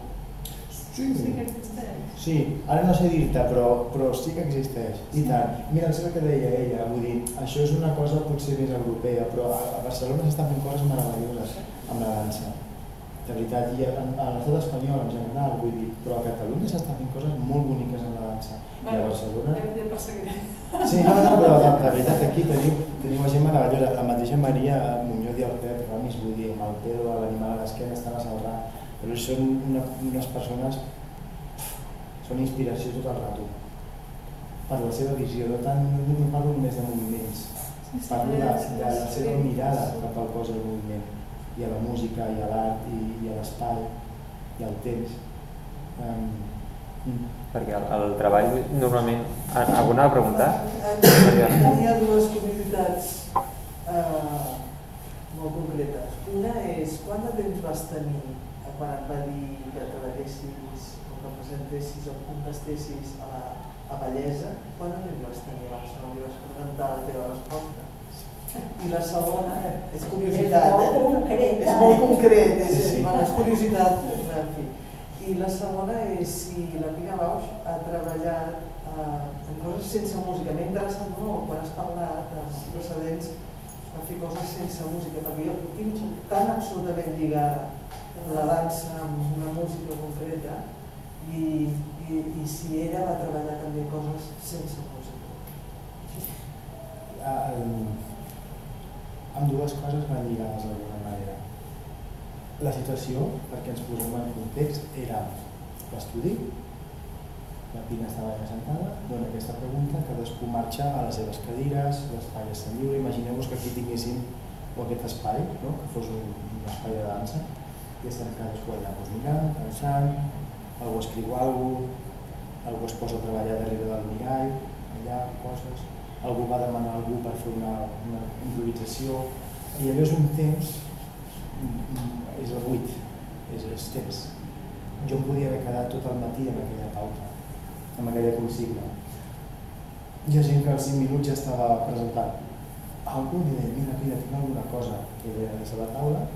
Speaker 2: Sí.
Speaker 6: Sí que existeix.
Speaker 2: Sí, ara no sé dir-te, però, però sí que existeix. I tant. Mira, el que deia ella, vull dir, això és una cosa potser més europea, però a, Barcelona s'estan fent coses meravelloses amb la dansa. De veritat, i a, a l'estat espanyol en general, vull dir, però a Catalunya s'estan fent coses molt boniques amb la dansa. I a Barcelona...
Speaker 6: Ja, ja perseguiré.
Speaker 2: Sí, no, no, però de, de veritat aquí teniu, teniu gent meravellosa. La mateixa Maria Muñoz i el Pep Ramis, vull dir, amb el Pedro, l'animal a l'esquena, estan a Salrà. Però són una, unes persones, són inspiració tot el rato. Per la seva visió, no, tant, no, no parlo només de moviments,
Speaker 6: Sí,
Speaker 2: parlo de, de la seva mirada cap al cos del moviment, i a la música, i a l'art, i, i a l'espai, i al temps. Um, mm.
Speaker 1: Perquè el, el treball normalment... Alguna a preguntar?
Speaker 7: Hi ha dues curiositats eh, molt concretes. Una és, quant de temps vas tenir quan et va dir que treballessis o que presentessis o contestessis a la a bellesa? Quant de temps vas tenir abans que no li vas presentar la teva resposta? I la segona, és curiositat,
Speaker 4: És molt
Speaker 7: eh?
Speaker 4: concret,
Speaker 7: és molt concret, és,
Speaker 2: Sí, sí.
Speaker 7: bueno, és curiositat, en fi. I la segona és si la Pina Bausch ha treballat eh, en coses sense música. M'ha interessat molt quan has parlat dels precedents a fer coses sense música, perquè jo tinc tan absolutament lligada la dansa amb una música concreta i, i, i si ella va treballar també coses sense música.
Speaker 2: Ah, el- amb dues coses van lligades d'alguna manera. La situació, perquè ens posem en context, era l'estudi, la Pina estava allà sentada, dona aquesta pregunta, cadascú marxa a les seves cadires, l'espai està lliure, imagineu-vos que aquí tinguéssim o aquest espai, no? que fos un, un espai de dansa, i estan cadascú allà doncs, mirant, pensant, algú escriu alguna cosa, algú es posa a treballar darrere del mirall, allà, coses, algú va demanar algú per fer una, una improvisació, i allò és un temps, mm, és el buit, és, és temps. Jo em podia haver quedat tot el matí en aquella pauta, en aquella consigna. Hi ha gent que als 5 minuts ja estava presentant. Algú li deia, mira, mira, tinc alguna cosa que ve a la taula,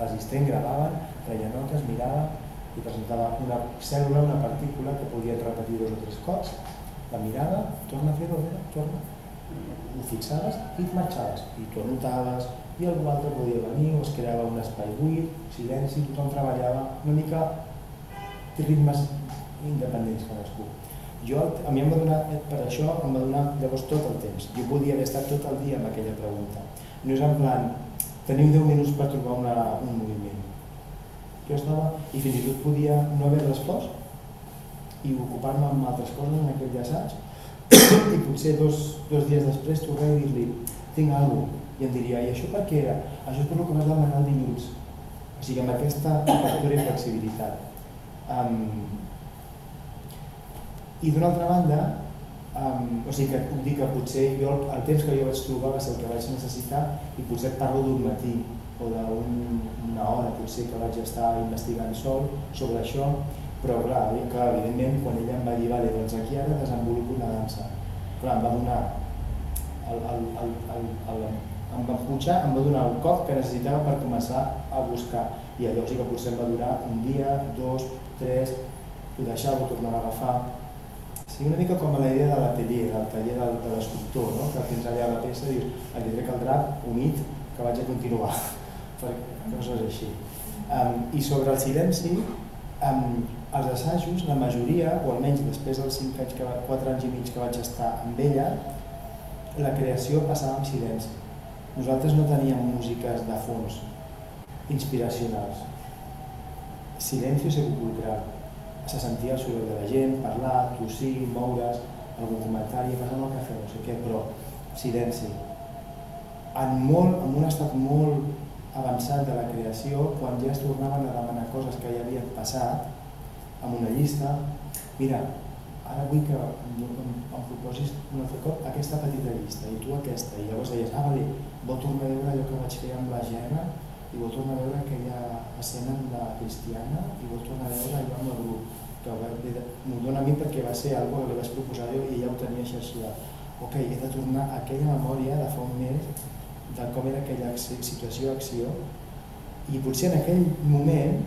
Speaker 2: l'assistent gravaven, feia notes, mirava i presentava una cèl·lula, una partícula que podien repetir dos o tres cops, la mirada, torna a fer-ho, torna, ho fixaves i et marxaves i tu anotaves i algú altre podia venir o es creava un espai buit, silenci, tothom treballava una mica ritmes independents cadascú. Jo, a mi em va donar, per això em va donar llavors tot el temps. Jo podia haver estat tot el dia amb aquella pregunta. No és en plan, teniu 10 minuts per trobar una, un moviment. Jo estava, i fins i tot podia no haver respost i ocupar-me amb altres coses en aquell assaig (coughs) i potser dos, dos dies després tornar i dir-li tinc alguna cosa i em diria, i això per què era? Això és per que vas demanar el dilluns. O sigui, amb aquesta apertura i flexibilitat. Um, I d'una altra banda, um, o sigui que puc dir que potser jo el temps que jo vaig trobar va ser el que vaig necessitar i potser et parlo d'un matí o d'una hora potser que vaig estar investigant sol sobre això però clar, clar, evidentment quan ella em va dir vale, doncs aquí ara desenvolupo una dansa clar, em va donar el, el, el, el, el, em va pujar, em va donar el cop que necessitava per començar a buscar. I allò sí que potser em va durar un dia, dos, tres, ho deixava, ho tornava a agafar Sí, una mica com la idea de l'atelier, del taller del, de l'escultor, no? que tens allà la peça i dius, aquí trec el drap unit que vaig a continuar, (laughs) per coses així. Um, I sobre el silenci, um, els assajos, la majoria, o almenys després dels 5 anys, que, 4 anys i mig que vaig estar amb ella, la creació passava en silenci. Nosaltres no teníem músiques de fons inspiracionals. Silenci sepulcral. Se sentia el soroll de la gent, parlar, tossir, moure's, algun comentari, passant el cafè, no sé què, però silenci. En, molt, en un estat molt avançat de la creació, quan ja es tornaven a demanar coses que ja havien passat, amb una llista, mira, ara vull que em, em proposis un altre cop aquesta petita llista i tu aquesta, i llavors deies, ah, vale, vol tornar a veure allò que vaig fer amb la Gena i vol tornar a veure aquella escena amb la Cristiana i vol tornar a veure allò amb el grup que m'ho dona a mi perquè va ser algo que li vaig proposar jo i ja ho tenia xarxat ok, he de tornar a aquella memòria de fa un mes de com era aquella situació-acció i potser en aquell moment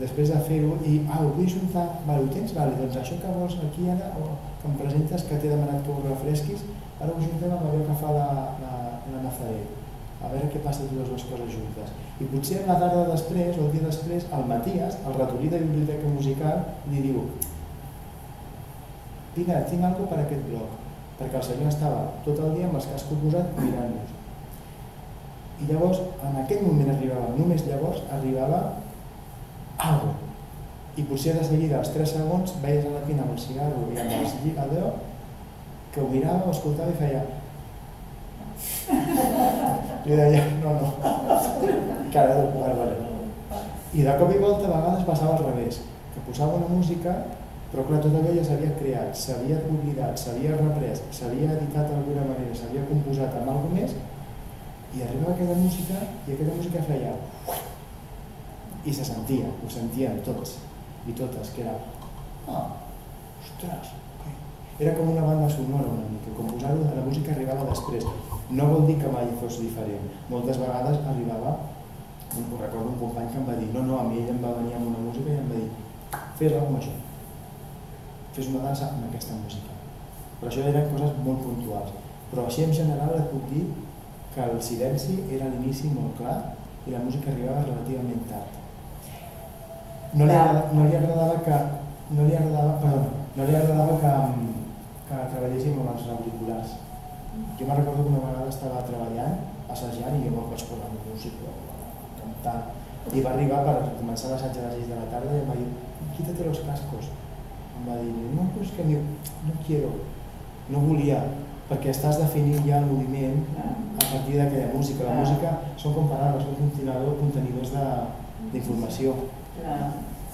Speaker 2: després de fer-ho i, ah, ho vull juntar, vale, ho tens? Vale, doncs això que vols aquí ara, o que em presentes que t'he demanat que ho refresquis, ara ho juntem amb allò que fa la, la, la Nazaret, a veure què passa totes les coses juntes. I potser la tarda després, o el dia després, el Matías, el ratolí de biblioteca musical, li diu Vinga, tinc alguna per aquest bloc, perquè el senyor estava tot el dia amb els cascos posat mirant-nos. I llavors, en aquest moment arribava, només llavors arribava algo. I potser de seguida, als 3 segons, veies a la Pina amb el cigarro i amb el lligador que ho mirava, ho escoltava i feia li deia, no, no, cara de barbaret. I de cop i volta a vegades passava al revés, que posava una música, però clar, tot allò ja s'havia creat, s'havia oblidat, s'havia reprès, s'havia editat d'alguna manera, s'havia composat amb alguna més, i arribava aquella música i aquella música feia i se sentia, ho sentien tots i totes, que era ah, ostres, okay. Era com una banda sonora una mica, com posar-ho de la música arribava després. No vol dir que mai fos diferent. Moltes vegades arribava recordo un company que em va dir no, no, a mi ell em va venir amb una música i em va dir fes alguna cosa fes una dansa amb aquesta música. Però això eren coses molt puntuals. Però així en general et puc dir que el silenci era l'inici molt clar i la música arribava relativament tard. No li, agrada, no li agradava que no li agradava, perdona, no li agradava que, que treballéssim amb els auriculars. Jo me'n recordo que una vegada estava treballant, assajant, i jo me'l vaig posar música, cantant. I va arribar per començar l'assaig a les 6 de la tarda i em va dir, quítate los cascos. Em va dir, no, pues que no, no quiero. No volia, perquè estàs definint ja el moviment a partir d'aquella música. La música són com paraules, són contenidors d'informació.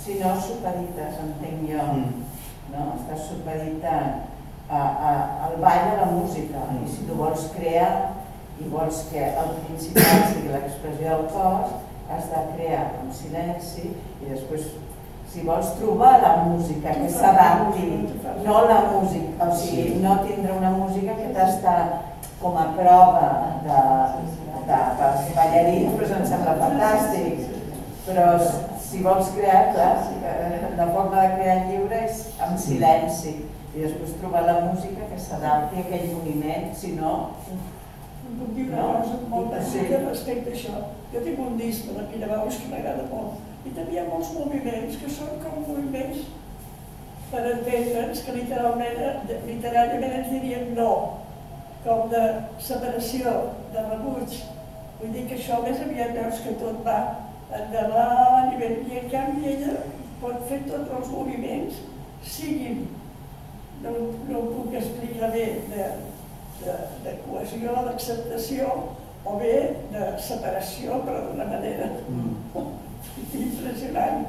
Speaker 8: Si no supedites, entenc jo, mm. no? estàs supeditant el ball a la música. I si tu vols crear i vols que el principal (coughs) sigui l'expressió del cos, has de crear en silenci i després si vols trobar la música que s'adapti, no la música, o sigui, no tindre una música que t'està com a prova de, de, pels ballarins, però em sembla fantàstic. Però si vols crear, clar, eh, la forma de crear lliure és en silenci i després trobar la música que s'adapti a aquell moviment, si no...
Speaker 4: Em puc dir una cosa molt bàsica respecte a això. Jo tinc un disc de la Pira Baus que m'agrada molt i també hi ha molts moviments que són com moviments per entendre'ns que literalment, literàriament ens dirien no, com de separació, de rebuig. Vull dir que això més aviat veus que tot va endavant i, ben, i en canvi ella pot fer tots els moviments, siguin no, no ho puc explicar bé, de, de, de cohesió, d'acceptació, o bé de separació, però d'una manera mm. (laughs) impressionant.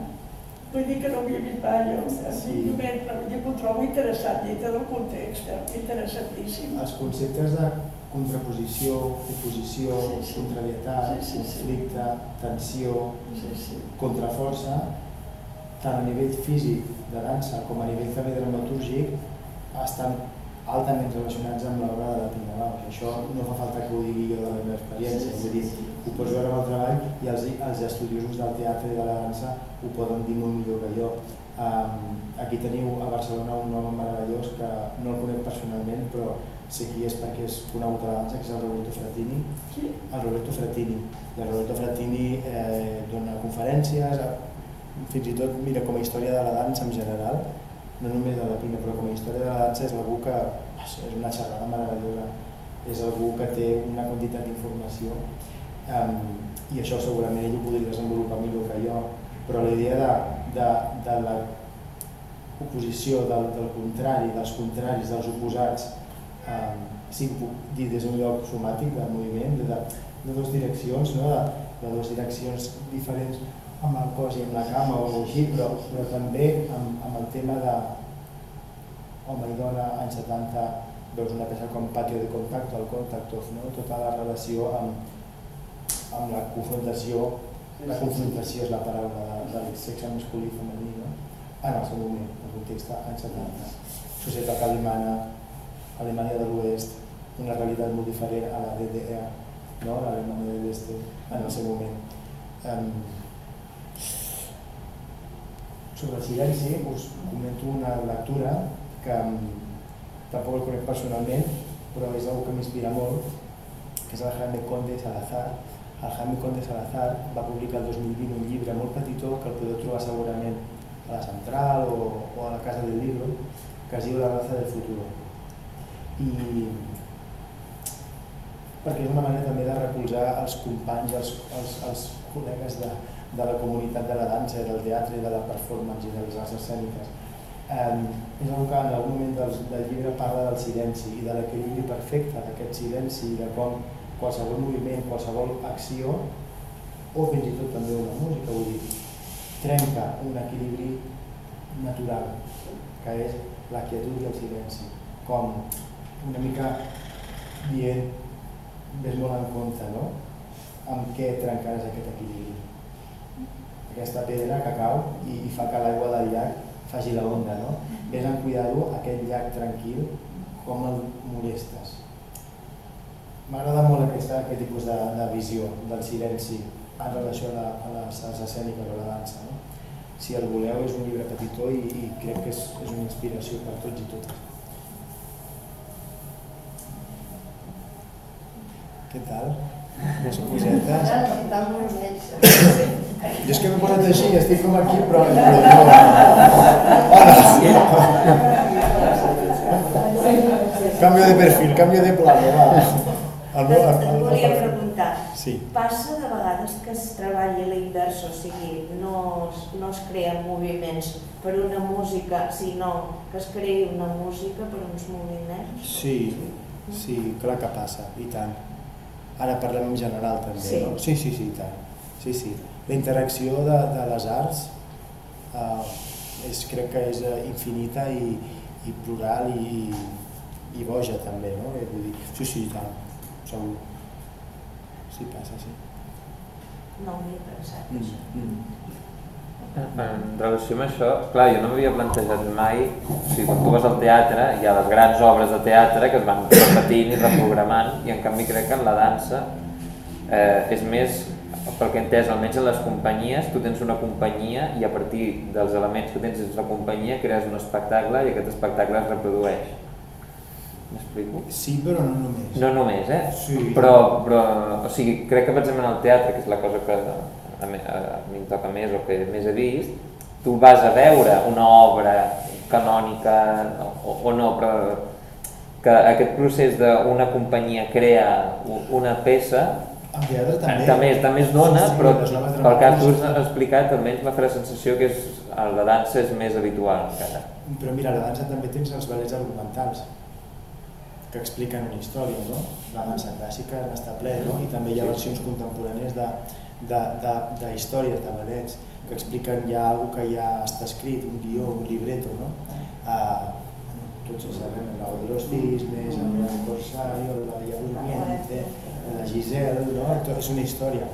Speaker 4: Vull dir que no m'hi he vist mai, jo, sí. només, però vull dir que ho trobo interessant, i tot el context, eh? interessantíssim.
Speaker 2: Els conceptes de contraposició, oposició, sí, sí. contrarietat, sí, sí, conflicte, sí. tensió, sí, sí. contraforça, tant a nivell físic de dansa com a nivell també dramatúrgic, estan altament relacionats amb l'obra de la Pinabal. Això no fa falta que ho digui jo de la meva experiència, vull dir, ho pots veure amb el treball i els, els estudiosos del teatre i de la dansa ho poden dir molt millor que jo. Um, aquí teniu a Barcelona un home meravellós que no el conec personalment, però sé qui és perquè és conegut a la dansa, que és el Roberto Fratini. Sí. El Roberto Fratini. I el Roberto Fratini eh, dona conferències, fins i tot mira com a història de la dansa en general, no només de la Pina, però com a història de la dansa és algú que és una xerrada meravellosa, és algú que té una quantitat d'informació um, i això segurament ell ho podria desenvolupar millor que jo, però la idea de, de, de la oposició del, del contrari, dels contraris, dels oposats, um, sí que puc dir des d'un lloc somàtic del moviment, de, de, de dues direccions, no? de, de dues direccions diferents amb el cos i amb la cama o així, però, però també amb, amb el tema de home i dona anys 70 veus una peça com Patio de Contacto, el Contact of, no? tota la relació amb, amb la confrontació, la confrontació és la paraula de, del sexe masculí i femení, no? en el seu moment, en el context anys 70. Societat alemana, Alemanya de l'Oest, una realitat molt diferent a la DDR, no? l'Alemanya de l'Est en el seu moment. Um, sobre el silenci us comento una lectura que tampoc el conec personalment, però és una que m'inspira molt, que és el Jaime Conde Salazar. El Jaime Conde Salazar va publicar el 2020 un llibre molt petitó que el podeu trobar segurament a la Central o, o a la Casa del Libro, que es diu La raza del futuro. I perquè és una manera també de recolzar els companys, els, els, els col·legues de, de la comunitat de la dansa, del teatre, de la performance i de les arts escèniques. Um, és un que en algun moment del, del llibre parla del silenci i de l'equilibri perfecte d'aquest silenci i de com qualsevol moviment, qualsevol acció o fins i tot també una música, vull dir, trenca un equilibri natural, que és la quietud i el silenci, com una mica dient, ves molt en compte, no? amb què trencaràs aquest equilibri aquesta pedra que cau i, i fa que l'aigua del llac faci la onda, no? Ves en cuidar-ho, aquest llac tranquil, com el molestes. M'agrada molt aquesta, aquest tipus de, de visió del silenci en relació a, la, a les arts escèniques o la dansa. No? Si el voleu és un llibre petitó i, i crec que és, és una inspiració per tots i totes. Què tal? Les cosetes. Jo és que m'he posat així, estic com aquí, però... Canvio de perfil, canvio de plano, va.
Speaker 9: El meu, el, el, volia preguntar,
Speaker 2: sí.
Speaker 9: passa de vegades que es treballi a l'inversa, o sigui, no, no es creen moviments per una música, sinó que es creï una música per uns moviments?
Speaker 2: Sí, sí, clar que passa, i tant. Ara parlem en general també, sí. no? Sí, sí, sí, tant. Sí, sí. La interacció de, de les arts eh, és, crec que és eh, infinita i, i plural i, i boja també, no? Eh, vull dir, sí, sí, tant, segur. Sí, passa, sí.
Speaker 9: No m'hi he pensat,
Speaker 2: Mm,
Speaker 9: això.
Speaker 2: mm.
Speaker 1: En relació amb això, clar, jo no m'havia plantejat mai, o sigui, quan tu vas al teatre hi ha les grans obres de teatre que es van repetint i reprogramant i en canvi crec que en la dansa eh, és més, pel que he entès, almenys en les companyies, tu tens una companyia i a partir dels elements que tens dins la companyia crees un espectacle i aquest espectacle es reprodueix. M'explico?
Speaker 2: Sí, però no només.
Speaker 1: No només, eh?
Speaker 2: Sí.
Speaker 1: Però, però, o sigui, crec que exemple en el teatre, que és la cosa que a mi, a mi em toca més o que més he vist, tu vas a veure una obra canònica o, o no, però que aquest procés d'una companyia crea una peça
Speaker 2: teatre també.
Speaker 1: també, també es dona,
Speaker 2: Sí, sí,
Speaker 1: però pel que tu has explicat almenys m'ha fet la sensació que és, la dansa és més habitual encara.
Speaker 2: Però mira, la dansa també tens els ballets argumentals que expliquen una història, no? La dansa clàssica n'està ple, no? I també hi ha versions contemporànies de, de, de, de de ballets que expliquen ja alguna que ja està escrit, un guió, un libreto, no? Uh, tots ho sabem, la de los cisnes, el gran corsario, la bella durmiente, la Giselle, no? Tot és una història.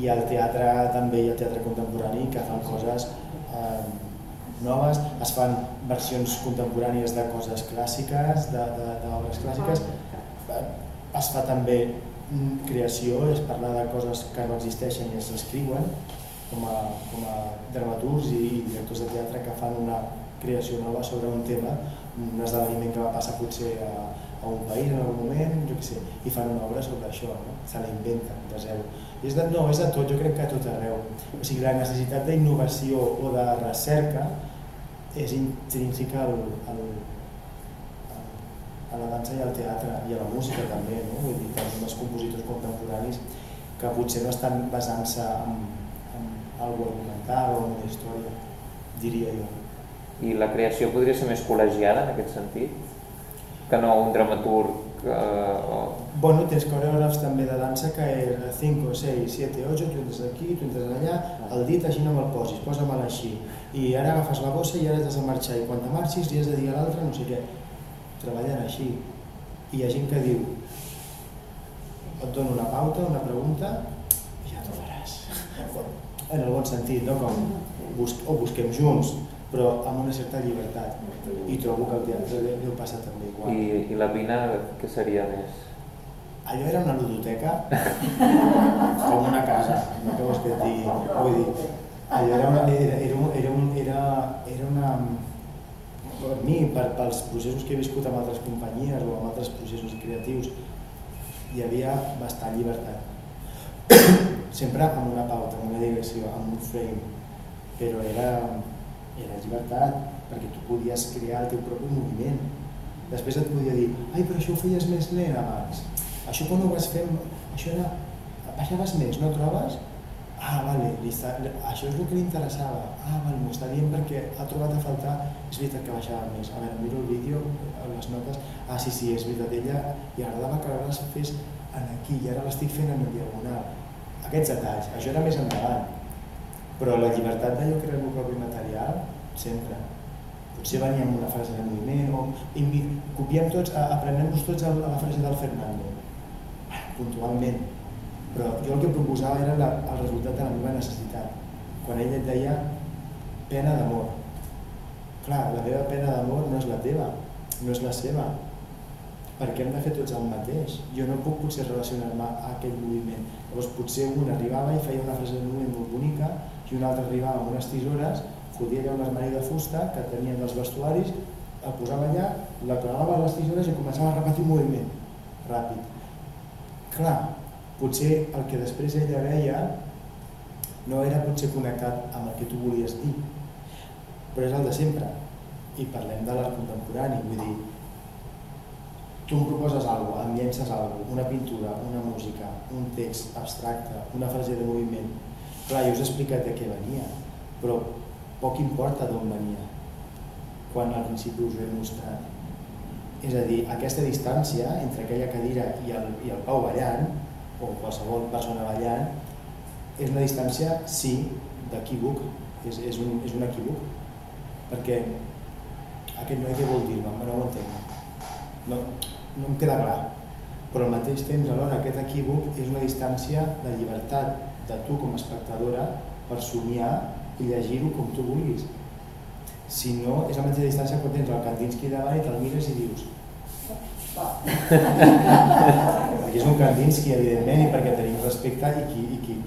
Speaker 2: I al teatre també hi ha teatre contemporani que fan coses eh, noves, es fan versions contemporànies de coses clàssiques, de- de- d'obres clàssiques, Eh, es fa també creació, es parla de coses que no existeixen i es escriuen, com a, com a dramaturgs i directors de teatre que fan una creació nova sobre un tema, un esdeveniment que va passar potser a, a un país en algun moment, jo què sé, i fan una obra sobre això, no? se la inventen de zero. I és de, no, és de tot, jo crec que a tot arreu. O sigui, la necessitat d'innovació o de recerca és intrínseca al, al, a la dansa i al teatre i a la música també, no? Vull dir, tenim els compositors contemporanis que potser no estan basant-se en, en algo argumental o en una història, diria jo.
Speaker 1: I la creació podria ser més col·legiada en aquest sentit? Que no un dramaturg eh, o...
Speaker 2: Bueno, tens coreògrafs també de dansa que és 5, 6, 7, 8, tu entres aquí, tu entres allà, el dit així no me'l posis, posa-me'l així. I ara agafes la bossa i ara has de marxar, i quan te marxis li has de dir a l'altre no sé què. Treballen així. I hi ha gent que diu, et dono una pauta, una pregunta, i ja t'ho faràs. En el bon sentit, no? Com bus o busquem junts, però amb una certa llibertat. I trobo que el teatre deu deu passar també igual.
Speaker 1: I, I la Pina, què seria més?
Speaker 2: Allò era una ludoteca (laughs) com una casa, no què vols que et digui? Vull dir, allò era una, era, era, un, era, un, era, era una... Per mi, per, pels processos que he viscut amb altres companyies o amb altres processos creatius, hi havia bastant llibertat. (coughs) Sempre amb una pauta, amb una direcció, amb un frame, però era, era llibertat, perquè tu podies crear el teu propi moviment. Després et podia dir, ai, però això ho feies més lent abans. Això quan ho vas fer, això era, baixaves més, no trobes? Ah, vale, li està, això és el que li interessava. Ah, vale, m'ho està dient perquè ha trobat a faltar, és veritat que baixava més. A veure, miro el vídeo, les notes, ah, sí, sí, és veritat, ella li agradava que ara es fes en aquí i ara l'estic fent en diagonal. Aquests detalls, això era més endavant. Però la llibertat d'allò que era el meu propi material, sempre. Potser venia amb una frase de moviment, o copiem tots, aprenem-nos tots a la frase del Fernando, puntualment. Però jo el que proposava era la, el resultat de la meva necessitat. Quan ell et deia pena d'amor. Clar, la meva pena d'amor no és la teva, no és la seva. Perquè hem de fer tots el mateix. Jo no puc potser relacionar-me a aquell moviment. Llavors potser un arribava i feia una frase de moviment molt bonica i un altre arribava amb unes tisores, fotia allà un armari de fusta que tenien dels vestuaris, el posava allà, la clavava les tisores i començava a repetir un moviment ràpid. Clar, potser el que després ella veia no era potser connectat amb el que tu volies dir, però és el de sempre. I parlem de l'art contemporani, vull dir, tu em proposes alguna cosa, em llences alguna cosa, una pintura, una música, un text abstracte, una frase de moviment. Clar, jo us he explicat de què venia, però poc importa d'on venia, quan al principi us ho he mostrat. És a dir, aquesta distància entre aquella cadira i el, i el Pau ballant, o qualsevol persona ballant, és una distància, sí, d'equívoc, és, és, un, és un equívoc, perquè aquest noi què vol dir-me? No ho entenc. no, no em queda clar. Però al mateix temps, alhora, aquest equívoc és una distància de llibertat de tu com a espectadora per somiar i llegir-ho com tu vulguis. Si no, és la mateixa distància quan tens el Kandinsky davant i te'l mires i dius perquè és un Kandinsky, evidentment, i perquè tenim respecte i qui, i qui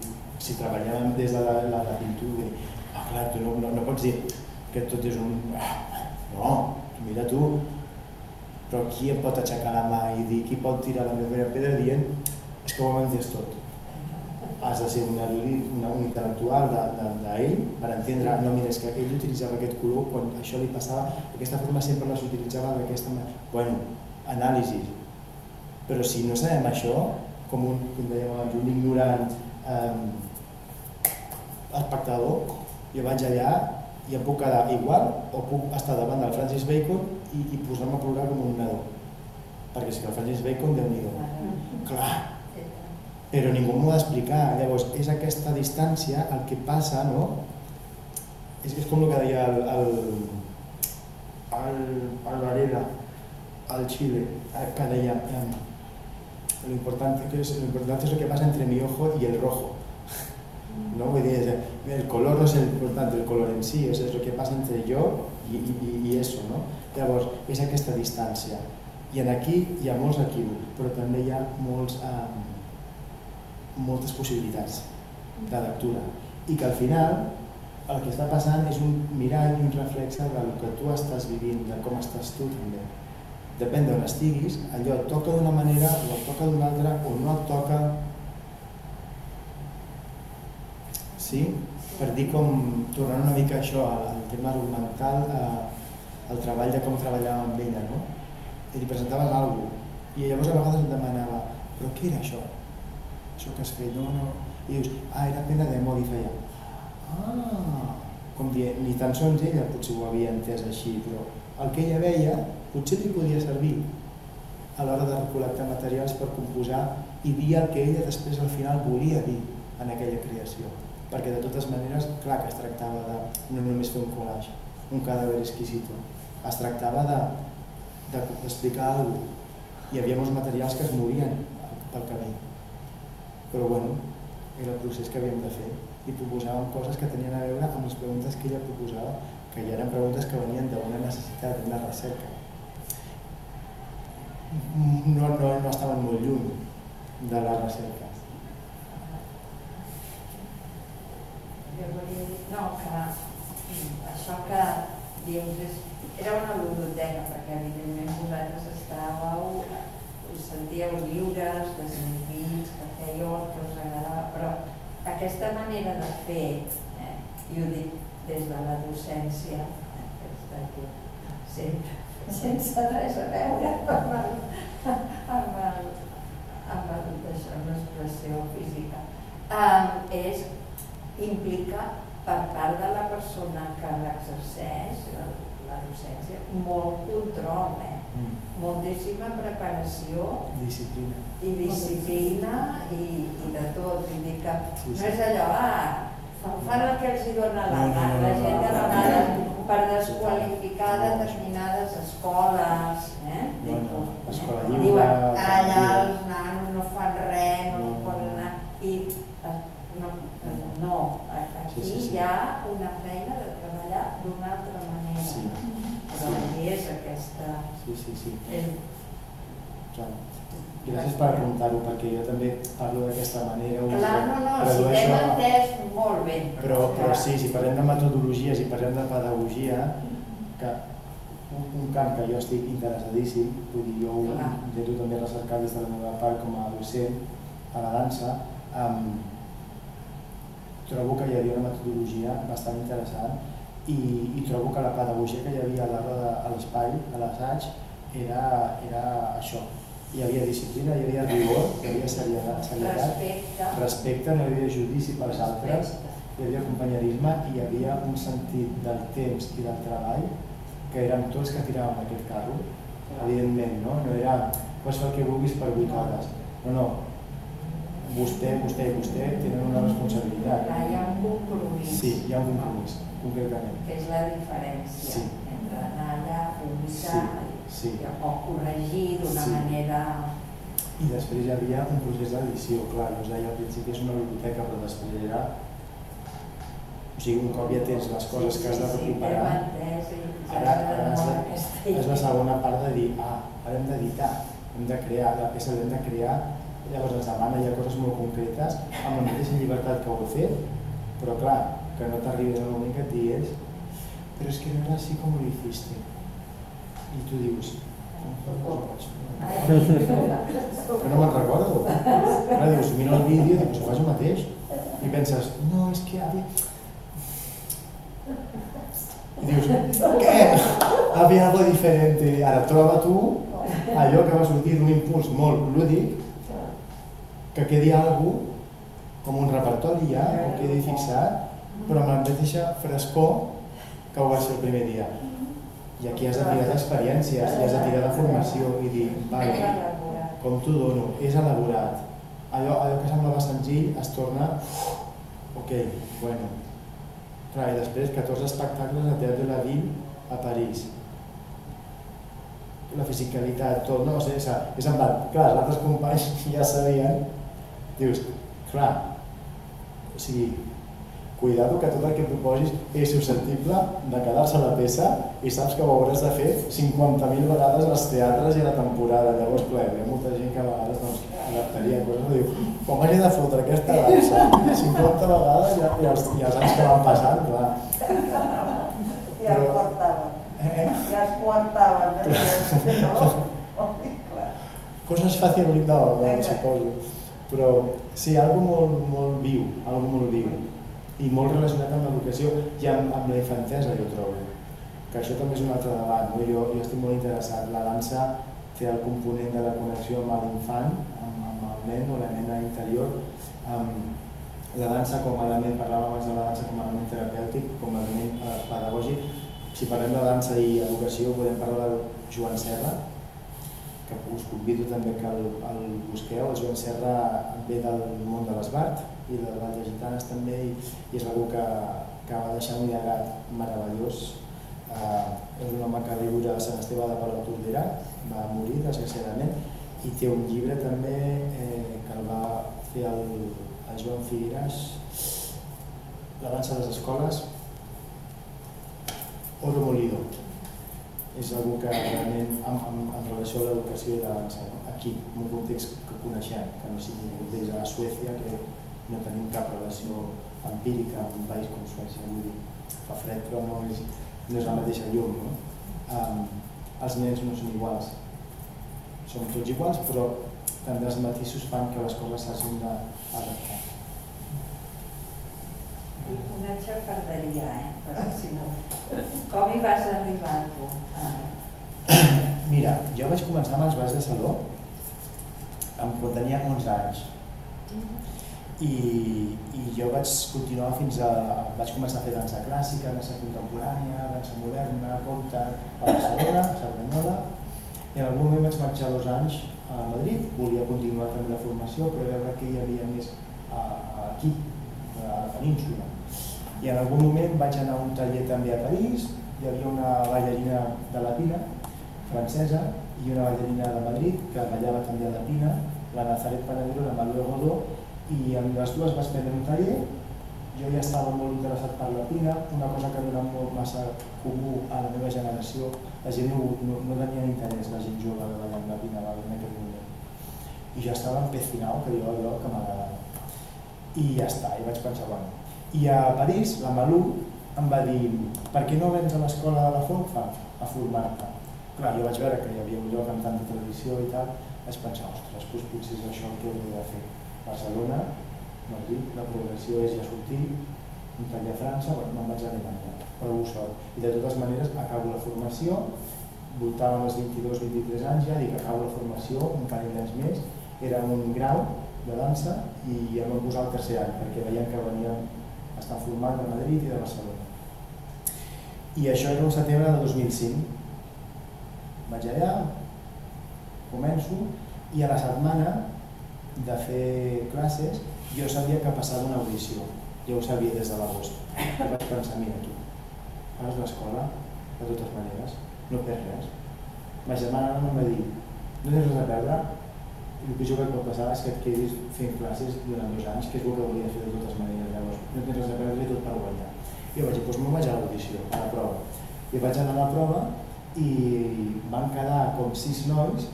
Speaker 2: si treballem des de la, la, la pintura, ah, clar, tu no, no, no pots dir que tot és un... No, tu mira tu, però qui em pot aixecar la mà i dir, qui pot tirar la meva pedra dient és que ho entès tot. Has de ser una, una, un intel·lectual d'ell de, de, de per entendre, no, mira, és que ell utilitzava aquest color quan això li passava, aquesta forma sempre les utilitzava d'aquesta manera. Bueno, anàlisis. Però si no sabem això, com un, com dèiem abans, un ignorant eh, espectador, jo vaig allà i em puc quedar igual o puc estar davant del Francis Bacon i, i posar-me a plorar com un nadó. Perquè és que el Francis Bacon, déu nhi Clar, però ningú m'ho ha d'explicar. Llavors, és aquesta distància el que passa, no? És, és com el que deia el, el, el, el Varela, al Chile, deia eh, lo importante, que es, lo importante es lo que pasa entre mi ojo y el rojo. (laughs) ¿no? Vull dir, el color no és el important, el color en si, és el que passa entre jo i, i, i eso. No? Llavors, és aquesta distància. I en aquí hi ha molts equívocs, però també hi ha molts, eh, moltes possibilitats de lectura. I que al final el que està passant és un mirall i un reflexe del que tu estàs vivint, de com estàs tu també. Depèn d'on estiguis, allò et toca d'una manera o et toca d'una altra o no et toca Sí? Per dir com, tornant una mica això, al tema argumental, eh, el treball de com treballàvem amb ella, no? I li presentaves alguna cosa, i llavors a vegades em demanava, però què era això? Això que has fet, no, no... I dius, ah, era pena d'amor, i feia, ah, com dient, ni tan sols ella potser ho havia entès així, però el que ella veia potser li podia servir a l'hora de recol·lectar materials per composar i dir el que ella després al final volia dir en aquella creació perquè de totes maneres, clar que es tractava de no només fer un collage, un cadàver exquisito, es tractava d'explicar de, alguna cosa. Hi havia molts materials que es morien pel camí. Però bueno, era el procés que havíem de fer i proposàvem coses que tenien a veure amb les preguntes que ella proposava, que ja eren preguntes que venien d'una necessitat, d'una recerca. No, no, no estaven molt lluny de la recerca.
Speaker 9: jo volia dir, no, que això que dius és, era una ludoteca, perquè evidentment vosaltres estàveu, us sentíeu lliures, desinhibits, que fèieu el que us agradava, però aquesta manera de fer, eh, i ho dic des de la docència, eh, que està aquí sempre, sense res a veure amb el, amb el, amb el, amb l'expressió física, eh, és implica per part de la persona que l'exerceix, la, la docència, molt control, eh? Mm. moltíssima preparació
Speaker 2: disciplina.
Speaker 9: i disciplina i, i de tot. Vull dir que sí, sí. no és allò, ah, fan el que els hi dona la gana. No, no, no, la gent de vegades per desqualificar determinades escoles, eh?
Speaker 2: Bueno, escola lliure,
Speaker 9: Diuen, allà els nanos no fan res, no, no poden anar. I no, aquí sí, sí, sí. hi ha una feina de treballar d'una altra manera. Sí. Però aquí és aquesta...
Speaker 2: Sí, sí, sí. El... Gràcies per apuntar-ho, perquè jo també parlo d'aquesta manera.
Speaker 9: Clar, no, no, si t'hem entès molt bé.
Speaker 2: Però, però sí, si parlem de metodologies i parlem de pedagogia, que un, un camp que jo estic interessadíssim, vull dir, jo ho intento també recercar des de la meva part com a docent a la dansa, amb, trobo que hi havia una metodologia bastant interessant i, i trobo que la pedagogia que hi havia a l'hora a l'espai, a l'assaig, era, era això. Hi havia disciplina, hi havia rigor, hi havia serietat,
Speaker 9: respecte.
Speaker 2: respecte, no hi havia judici pels altres, hi havia companyerisme i hi havia un sentit del temps i del treball que érem tots que tiràvem aquest carro, evidentment, no? No era pots fer el que vulguis per 8 hores. No, no, vostè, vostè i vostè tenen una responsabilitat.
Speaker 9: Allà hi ha un compromís.
Speaker 2: Sí, hi ha un compromís, concretament.
Speaker 9: Que és la diferència sí. entre anar allà, publicar...
Speaker 2: Sí, Sí.
Speaker 9: o corregir d'una
Speaker 2: Sí.
Speaker 9: manera...
Speaker 2: I després hi havia un procés d'edició, clar, jo us deia al principi és una biblioteca, però després era... O sigui, un cop ja tens les coses que has de recuperar, ara, ara és, la, és la segona part de dir, ah, ara hem d'editar, hem de crear, la peça l'hem de crear, llavors ens demana ja coses molt concretes, amb la mateixa llibertat que ho he fet, però clar, que no t'arribes al moment que et digues, però és que no era així com ho hiciste. I tu dius, que no me'n recordo. Ara dius, mira el vídeo dius, ho fas el mateix. I penses, no, és que havia... I dius, què? Havia algo diferente. Ara troba tu allò que va sortir d'un impuls molt lúdic, que quedi algú com un repertori ja, o quedi fixat, però amb la mateixa frescor que ho va ser el primer dia. I aquí has de tirar d'experiències, i has de tirar de formació i dir, vale, com t'ho dono, és elaborat. Allò, allò que semblava senzill es torna, ok, bueno. Clar, i després 14 espectacles a Teatre de la Ville a París. La fisicalitat, tot, no sé, és, és en plan, clar, els altres companys (laughs) ja sabien, dius, clar, o sigui, cuidado que tot el que proposis és susceptible de quedar-se a la peça i saps que ho hauràs de fer 50.000 vegades als teatres i a la temporada. Llavors, clar, hi ha molta gent que a vegades doncs, adaptaria coses i diu com hagi de fotre aquesta dansa 50 vegades i, i, els, i els anys que van passant, clar.
Speaker 8: Ja es portaven.
Speaker 2: Eh?
Speaker 8: Ja es portaven. perquè, no? (laughs)
Speaker 2: Coses fàcils no, no, suposo. Però sí, algo molt, molt viu, algo molt viu i molt relacionat amb l'educació i amb, amb la infantesa, jo trobo. Que això també és un altre debat. No? Jo, jo estic molt interessat. La dansa té el component de la connexió amb l'infant, amb, amb el nen o la nena interior. Um, la dansa com a element, parlàvem abans de la dansa com a element terapèutic, com a element eh, pedagògic. Si parlem de dansa i educació podem parlar de Joan Serra, que us convido també que el, el busqueu. El Joan Serra ve del món de l'Esbart i de de Gitanes també i, i és algú que, que va deixar un llegat meravellós. Eh, és un home que viure a Sant Esteve de Palau Tordera, va morir desgraciadament i té un llibre també eh, que el va fer el, el Joan Figueras, La dansa a les escoles, Oro Molido és algú que realment en, en, en relació a l'educació i la dansa, no? aquí, en un context que coneixem, que no sigui un context a Suècia, que no tenim cap relació empírica amb un país com Suècia, vull dir, fa fred però no és, no és la mateixa llum. No? Um, els nens no són iguals, som tots iguals, però també els matisos fan que les coses s'hagin d'adaptar.
Speaker 9: Una xafarderia, eh? Però si no... Com hi vas arribar tu? Ah. (coughs)
Speaker 2: Mira, jo vaig començar amb els balls de saló quan tenia 11 anys i, i jo vaig continuar fins a... vaig començar a fer dansa clàssica, dansa contemporània, dansa moderna, conte, a Barcelona, a Cerdanyola i en algun moment vaig marxar dos anys a Madrid, volia continuar també la formació però veure que hi havia més a, a aquí, a la península. I en algun moment vaig anar a un taller també a París, hi havia una ballarina de la Pina, francesa, i una ballarina de Madrid que ballava també a la Pina, la Nazaret Panadero, la Manuel Godó, i amb les dues vaig prendre un taller, jo ja estava molt interessat per la Pina, una cosa que no era molt massa comú a la meva generació, la gent no, no, no tenia interès, la gent jove de ballar amb la Pina en aquell moment. I jo estava empecinat, que jo allò que m'agradava. I ja està, i vaig pensar, bueno, i a París, la Malú em va dir per què no vens a l'escola de la Fonfa a formar-te? Clar, jo vaig veure que hi havia un lloc amb tanta tradició i tal, vaig pensar, ostres, doncs potser és això el que hauria de fer. Barcelona, Madrid, la progressió és ja sortir, un taller a França, bueno, me'n vaig arribar allà, però ho sort. I de totes maneres acabo la formació, voltava als 22-23 anys ja, dic acabo la formació, un parell d'anys més, era un grau de dansa i ja vam posar el tercer any perquè veiem que veníem estar format de Madrid i de Barcelona. I això era el setembre de 2005. Vaig allà, començo, i a la setmana de fer classes jo sabia que passava una audició. Jo ho sabia des de l'agost. I vaig pensar, mira tu, fas l'escola de totes maneres, no perds res. ma germana em va dir, no tens res a perdre, i el pitjor que et pot passar és que et quedis fent classes durant dos anys, que és el que volia fer de totes maneres, llavors no tens res a perdre i tot per guanyar. I jo vaig dir, doncs me'n vaig a l'audició, a la prova. I vaig anar a la prova i van quedar com sis nois,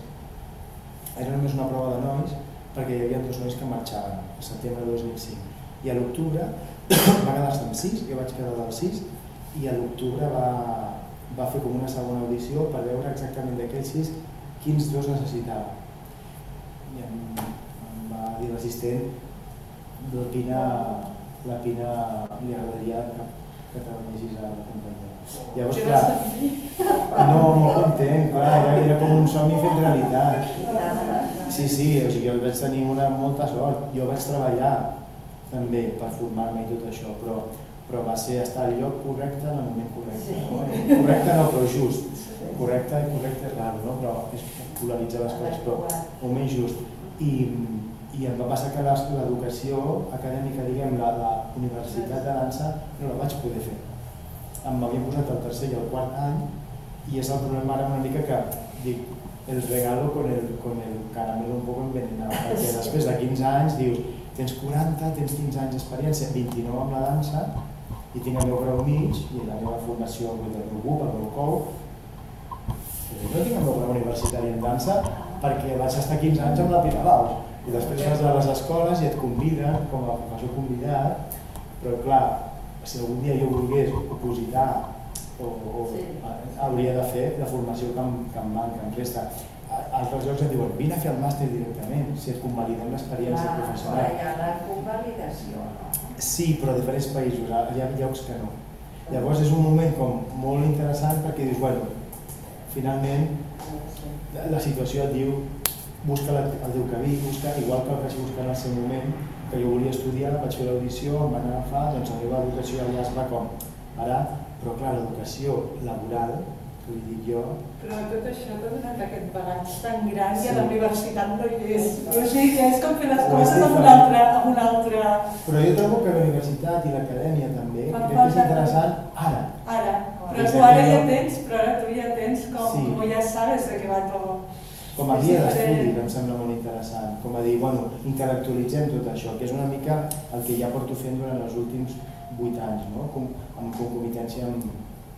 Speaker 2: era només una prova de nois, perquè hi havia dos nois que marxaven, a setembre de 2005. I a l'octubre (coughs) va quedar-se amb sis, jo vaig quedar dels sis, i a l'octubre va, va fer com una segona audició per veure exactament d'aquells sis quins dos necessitava. I em, em va dir l'assistent, la Pina, la Pina li agradaria que, que treballessis a la companyia. Llavors, clar, no, molt content, clar, era, era com un somni fet realitat. Sí, sí, o sigui, jo vaig tenir una molta sort. Jo vaig treballar també per formar-me i tot això, però, però va ser estar al lloc correcte en el moment correcte. No? Correcte no, però just. Correcte i correcte és raro, no? però és polaritzar les coses, però un moment just. I, i em va passar que la- l'educació acadèmica, diguem, la, la universitat de dansa, no la vaig poder fer. Em m'havia posat el tercer i el quart any y es el problema ara una mica que dic, el regalo con el, con el caramelo un poco envenenado, perquè després de 15 anys dius, tens 40, tens 15 anys d'experiència, 29 amb la dansa, i tinc el meu grau mig, i la meva formació amb el meu GUP, el meu COU, però no tinc el meu grau universitari en dansa perquè vaig estar 15 anys amb la Pina Baus, i després vas a les escoles i et conviden com a professor convidat, però clar, si algun dia jo volgués opositar o, o
Speaker 9: Sí.
Speaker 2: hauria de fer la formació que em, que em manca, em resta. A- Altres llocs et diuen, vine a fer el màster directament, si et convalidem l'experiència
Speaker 9: Clar,
Speaker 2: professional.
Speaker 9: hi ha la convalidació, no?
Speaker 2: Sí, però a diferents països, hi ha llocs que no. Llavors és un moment com molt interessant perquè dius, bueno, finalment la, la situació et diu, busca la, el teu camí, busca, igual que el vaig buscar en el seu moment, que jo volia estudiar, vaig fer l'audició, em van agafar, doncs la meva educació allà es va com ara, però clar, l'educació laboral, que li dic jo,
Speaker 4: Però tot això t'ha donat aquest bagatge tan gran i
Speaker 2: Sí.
Speaker 4: a la universitat no hi és. O sigui que és com fer les coses amb un altre, amb un altre...
Speaker 2: però jo trobo que la universitat i l'acadèmia també,
Speaker 4: Fan
Speaker 2: crec que és interessant ara,
Speaker 4: Ara, però tu ara ja
Speaker 2: no-
Speaker 4: tens, però ara tu ja tens com,
Speaker 2: Sí.
Speaker 4: com ja sabes de què va tot.
Speaker 2: com a guia d'estudi, que em sembla molt interessant, com a dir, bueno, intel·lectualitzem tot això, que és una mica el que ja porto fent durant els últims 8 anys, no? com, amb concomitància amb,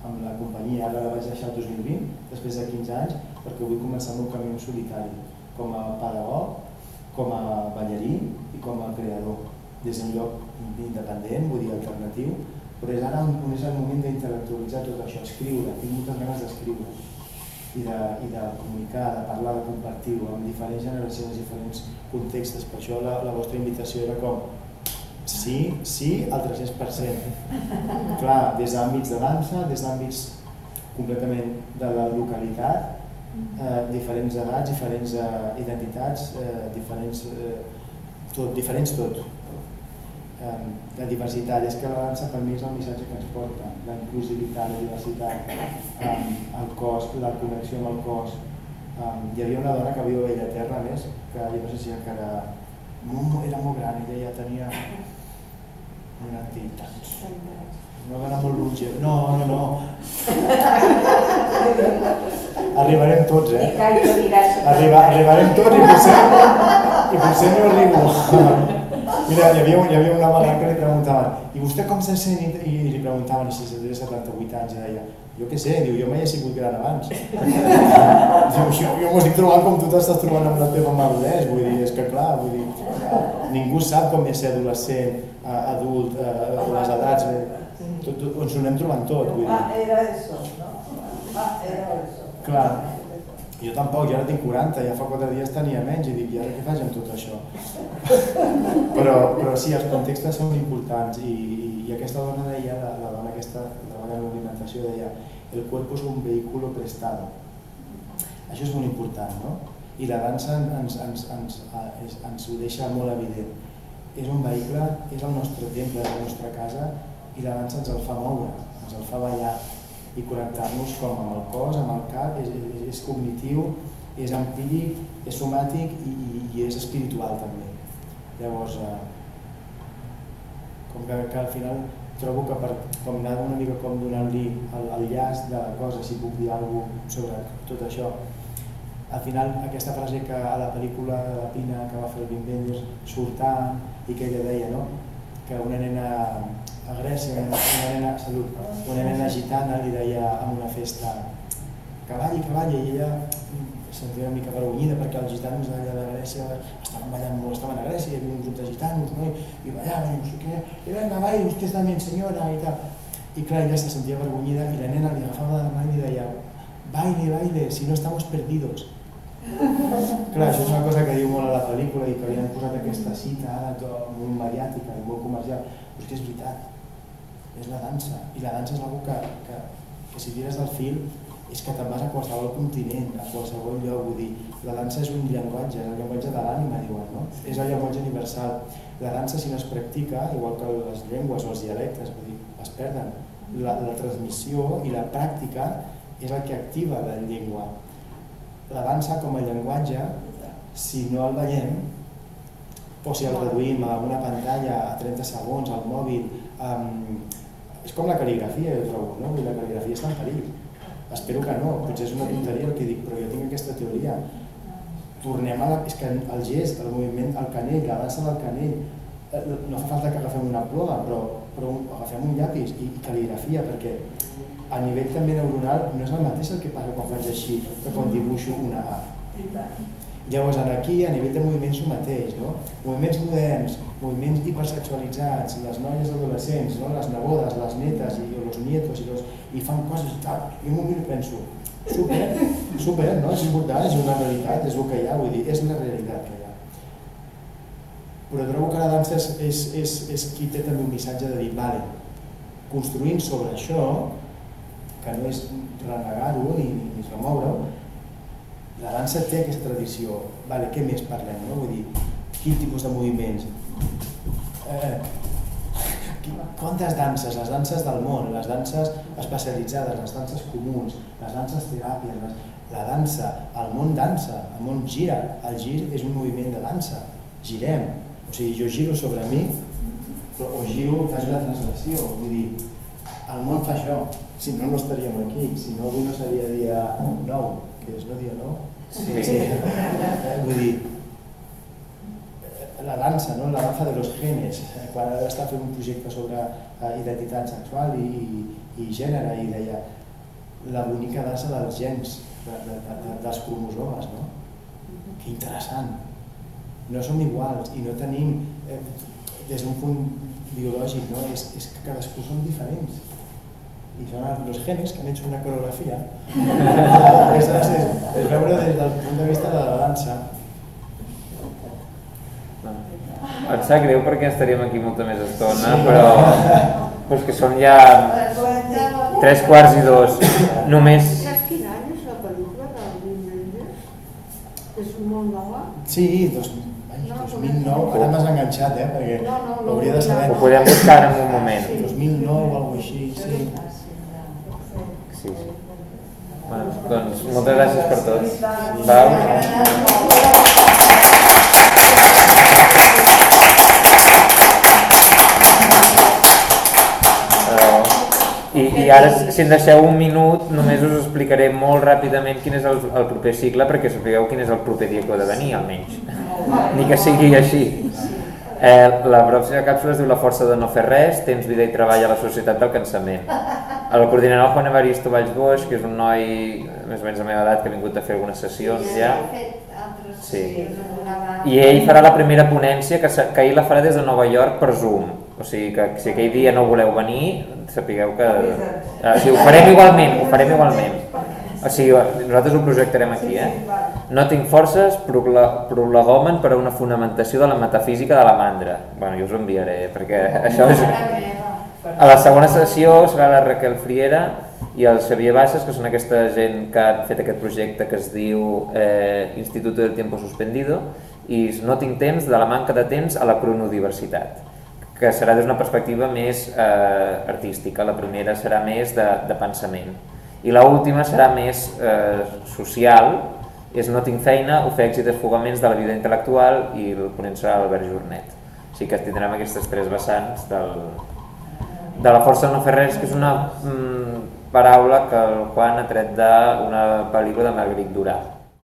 Speaker 2: amb la companyia, ara la vaig deixar el 2020, després de 15 anys, perquè vull començar el meu camí en solitari, com a pedagog, com a ballarí i com a creador, des d'un lloc independent, vull dir alternatiu, però és ara on és el moment d'intel·lectualitzar tot això, escriure, tinc moltes ganes d'escriure i de, i de comunicar, de parlar, de compartir-ho amb diferents generacions, diferents contextes. Per això la, la vostra invitació era com sí, sí, al 300%. Clar, des d'àmbits de dansa, des d'àmbits completament de la localitat, eh, diferents edats, diferents eh, identitats, eh, diferents, eh, tot, diferents tot. Eh, la diversitat, és que la dansa per mi és el missatge que ens porta, la inclusivitat, la diversitat, eh, el cos, la connexió amb el cos. Eh, hi havia una dona que viu a Bellaterra, a més, que jo no sé si encara molt, era molt gran, ella ja tenia 90 i tants. Una dona molt longeva. No, no, no. Arribarem tots, eh? Arriba, arribarem tots i potser, i potser no arribo. Mira, hi havia, hi havia una mare que li preguntaven i vostè com se sent? I, i li preguntaven si tenia 78 anys i deia jo què sé, diu, jo mai he sigut gran abans. (laughs) diu, jo, jo m'ho estic trobant com tu t'estàs trobant amb la teva maduresa, vull dir, és que clar, vull dir, ningú sap com és ser adolescent, eh, adult, eh, les edats, eh, tot, tot, ens ho anem trobant tot, vull
Speaker 7: Ah,
Speaker 2: dir.
Speaker 7: era eso, no? Ah, era eso.
Speaker 2: Clar. Jo tampoc, jo ara tinc 40, ja fa 4 dies tenia menys i dic, i ara què faig amb tot això? (laughs) però, però sí, els contextes són importants i, i, i aquesta dona deia, la, la dona aquesta treballa en l'alimentació, deia el cuerpo es un vehículo prestado. Això és molt important, no? I la dansa ens, ens, ens, ens, ens ho deixa molt evident. És un vehicle, és el nostre temple, és la nostra casa i la dansa ens el fa moure, ens el fa ballar i connectar-nos com amb el cos, amb el cap, és, és, és cognitiu, és empíric, és somàtic i, i, i és espiritual també. Llavors, eh, com que, que al final trobo que per com anar una mica com donant-li el, el llaç de la cosa, si puc dir alguna cosa sobre tot això, al final aquesta frase que a la pel·lícula de la Pina que va fer el Wim Wenders surt tant i que ella deia no? que una nena a Grècia, una, una nena, salut, una nena gitana li deia en una festa que balli, que balli, i ella sentia una mica vergonyida perquè els gitanos d'allà de Grècia estaven ballant molt, estaven a Grècia, hi havia un grup de gitanos no? i ballaven i no sé què, i venga, baile, usted también senyora, i tal. I clar, ella se sentia vergonyida i la nena li agafava la mà i li deia baile, baile, si no estamos perdidos. Clar, això és una cosa que diu molt a la pel·lícula i que li han posat aquesta cita ara molt mediàtica i molt comercial, però és que és veritat, és la dansa, i la dansa és una que, que, que si tires del fil és que te'n vas a qualsevol continent, a qualsevol lloc, vull dir, la dansa és un llenguatge, és el llenguatge de l'ànima, diuen, no? És el llenguatge universal. La dansa, si no es practica, igual que les llengües o els dialectes, vull dir, es perden. La, la transmissió i la pràctica és el que activa la llengua. La dansa com a llenguatge, si no el veiem, o si el reduïm a una pantalla a 30 segons, al mòbil, um, és com la cal·ligrafia, jo trobo, no? la cal·ligrafia està en perill Espero que no, potser és una tonteria el que dic, però jo tinc aquesta teoria. Tornem a la... És que el gest, el moviment, el canell, la dansa del canell, eh, no fa falta que agafem una ploga, però, però agafem un llapis i, i cal·ligrafia, perquè a nivell també neuronal no és el mateix el que passa quan faig així que quan dibuixo una A. Llavors, aquí, a nivell de moviments el mateix, no? moviments moderns, moviments hipersexualitzats, les noies adolescents, no? les nebodes, les netes i els nietos, i, los, i fan coses i tal. I un moment penso, super, super, no? és important, és una realitat, és el que hi ha, vull dir, és la realitat que hi ha. Però trobo que la dansa és, és, és, és qui té també un missatge de dir, vale, construint sobre això, que no és renegar-ho ni, ni remoure-ho, la dansa té aquesta tradició. Vale, què més parlem? No? Vull dir, quin tipus de moviments? Eh, quantes danses? Les danses del món, les danses especialitzades, les danses comuns, les danses teràpies, les... la dansa, el món dansa, el món gira, el gir és un moviment de dansa, girem, o sigui, jo giro sobre mi, però, o giro, faig una translació, vull dir, el món fa això, si no, no estaríem aquí, si no, avui no seria dia 9, que és no dia 9, Sí. sí. Vull dir, la dansa, no? la dansa de los genes, quan ara està fent un projecte sobre identitat sexual i, i, i gènere i deia la bonica dansa dels gens, de, de, de, de, dels cromosomes, no? Que interessant. No som iguals i no tenim, eh, des d'un punt biològic, no? és, és que cadascú som diferents y son los genes que han hecho una coreografía. (laughs) es, es, es veure des del punt de vista de la dansa.
Speaker 1: Em sap greu perquè estaríem aquí molta més estona, sí. però, però és que són ja tres quarts i dos. Només...
Speaker 5: Saps quin any és la pel·lícula del Wim Wenders? És molt nova?
Speaker 2: Sí, dos, ai, 2009, ara m'has enganxat, eh, perquè no, no, no, hauria de saber.
Speaker 1: Ho podem buscar en un moment.
Speaker 2: 2009 o alguna així, sí.
Speaker 1: Doncs moltes gràcies per tot. Val? I, I ara, si em deixeu un minut, només us explicaré molt ràpidament quin és el, el proper cicle perquè sapigueu quin és el proper dia que ha de venir, almenys. Ni que sigui així. Eh, la pròxima càpsula es diu La força de no fer res, temps, vida i treball a la societat del cansament. El coordinador Juan Evaristo Valls Boix, que és un noi més o menys de la meva edat que ha vingut a fer algunes sessions ja. Sí. I ell farà la primera ponència, que, que ell la farà des de Nova York per Zoom. O sigui que si aquell dia no voleu venir, sapigueu que... O sigui, ho farem igualment, ho farem igualment. O sigui, nosaltres ho projectarem aquí, eh? No tinc forces, prolegomen per a una fonamentació de la metafísica de la mandra. bueno, jo us ho enviaré, perquè (laughs) això és... A la segona sessió serà la Raquel Friera i el Xavier Bassas, que són aquesta gent que han fet aquest projecte que es diu eh, Instituto del Tiempo Suspendido i no tinc temps de la manca de temps a la cronodiversitat que serà des d'una perspectiva més eh, artística, la primera serà més de, de pensament i l'última serà més eh, social, és No tinc feina, ofecs i desfogaments de la vida intel·lectual i el ponent serà Albert Jornet. Així que tindrem aquestes tres vessants del, de la força de no fer res, que és una mm, paraula que el Juan ha tret d'una pel·lícula de Marguerite Duras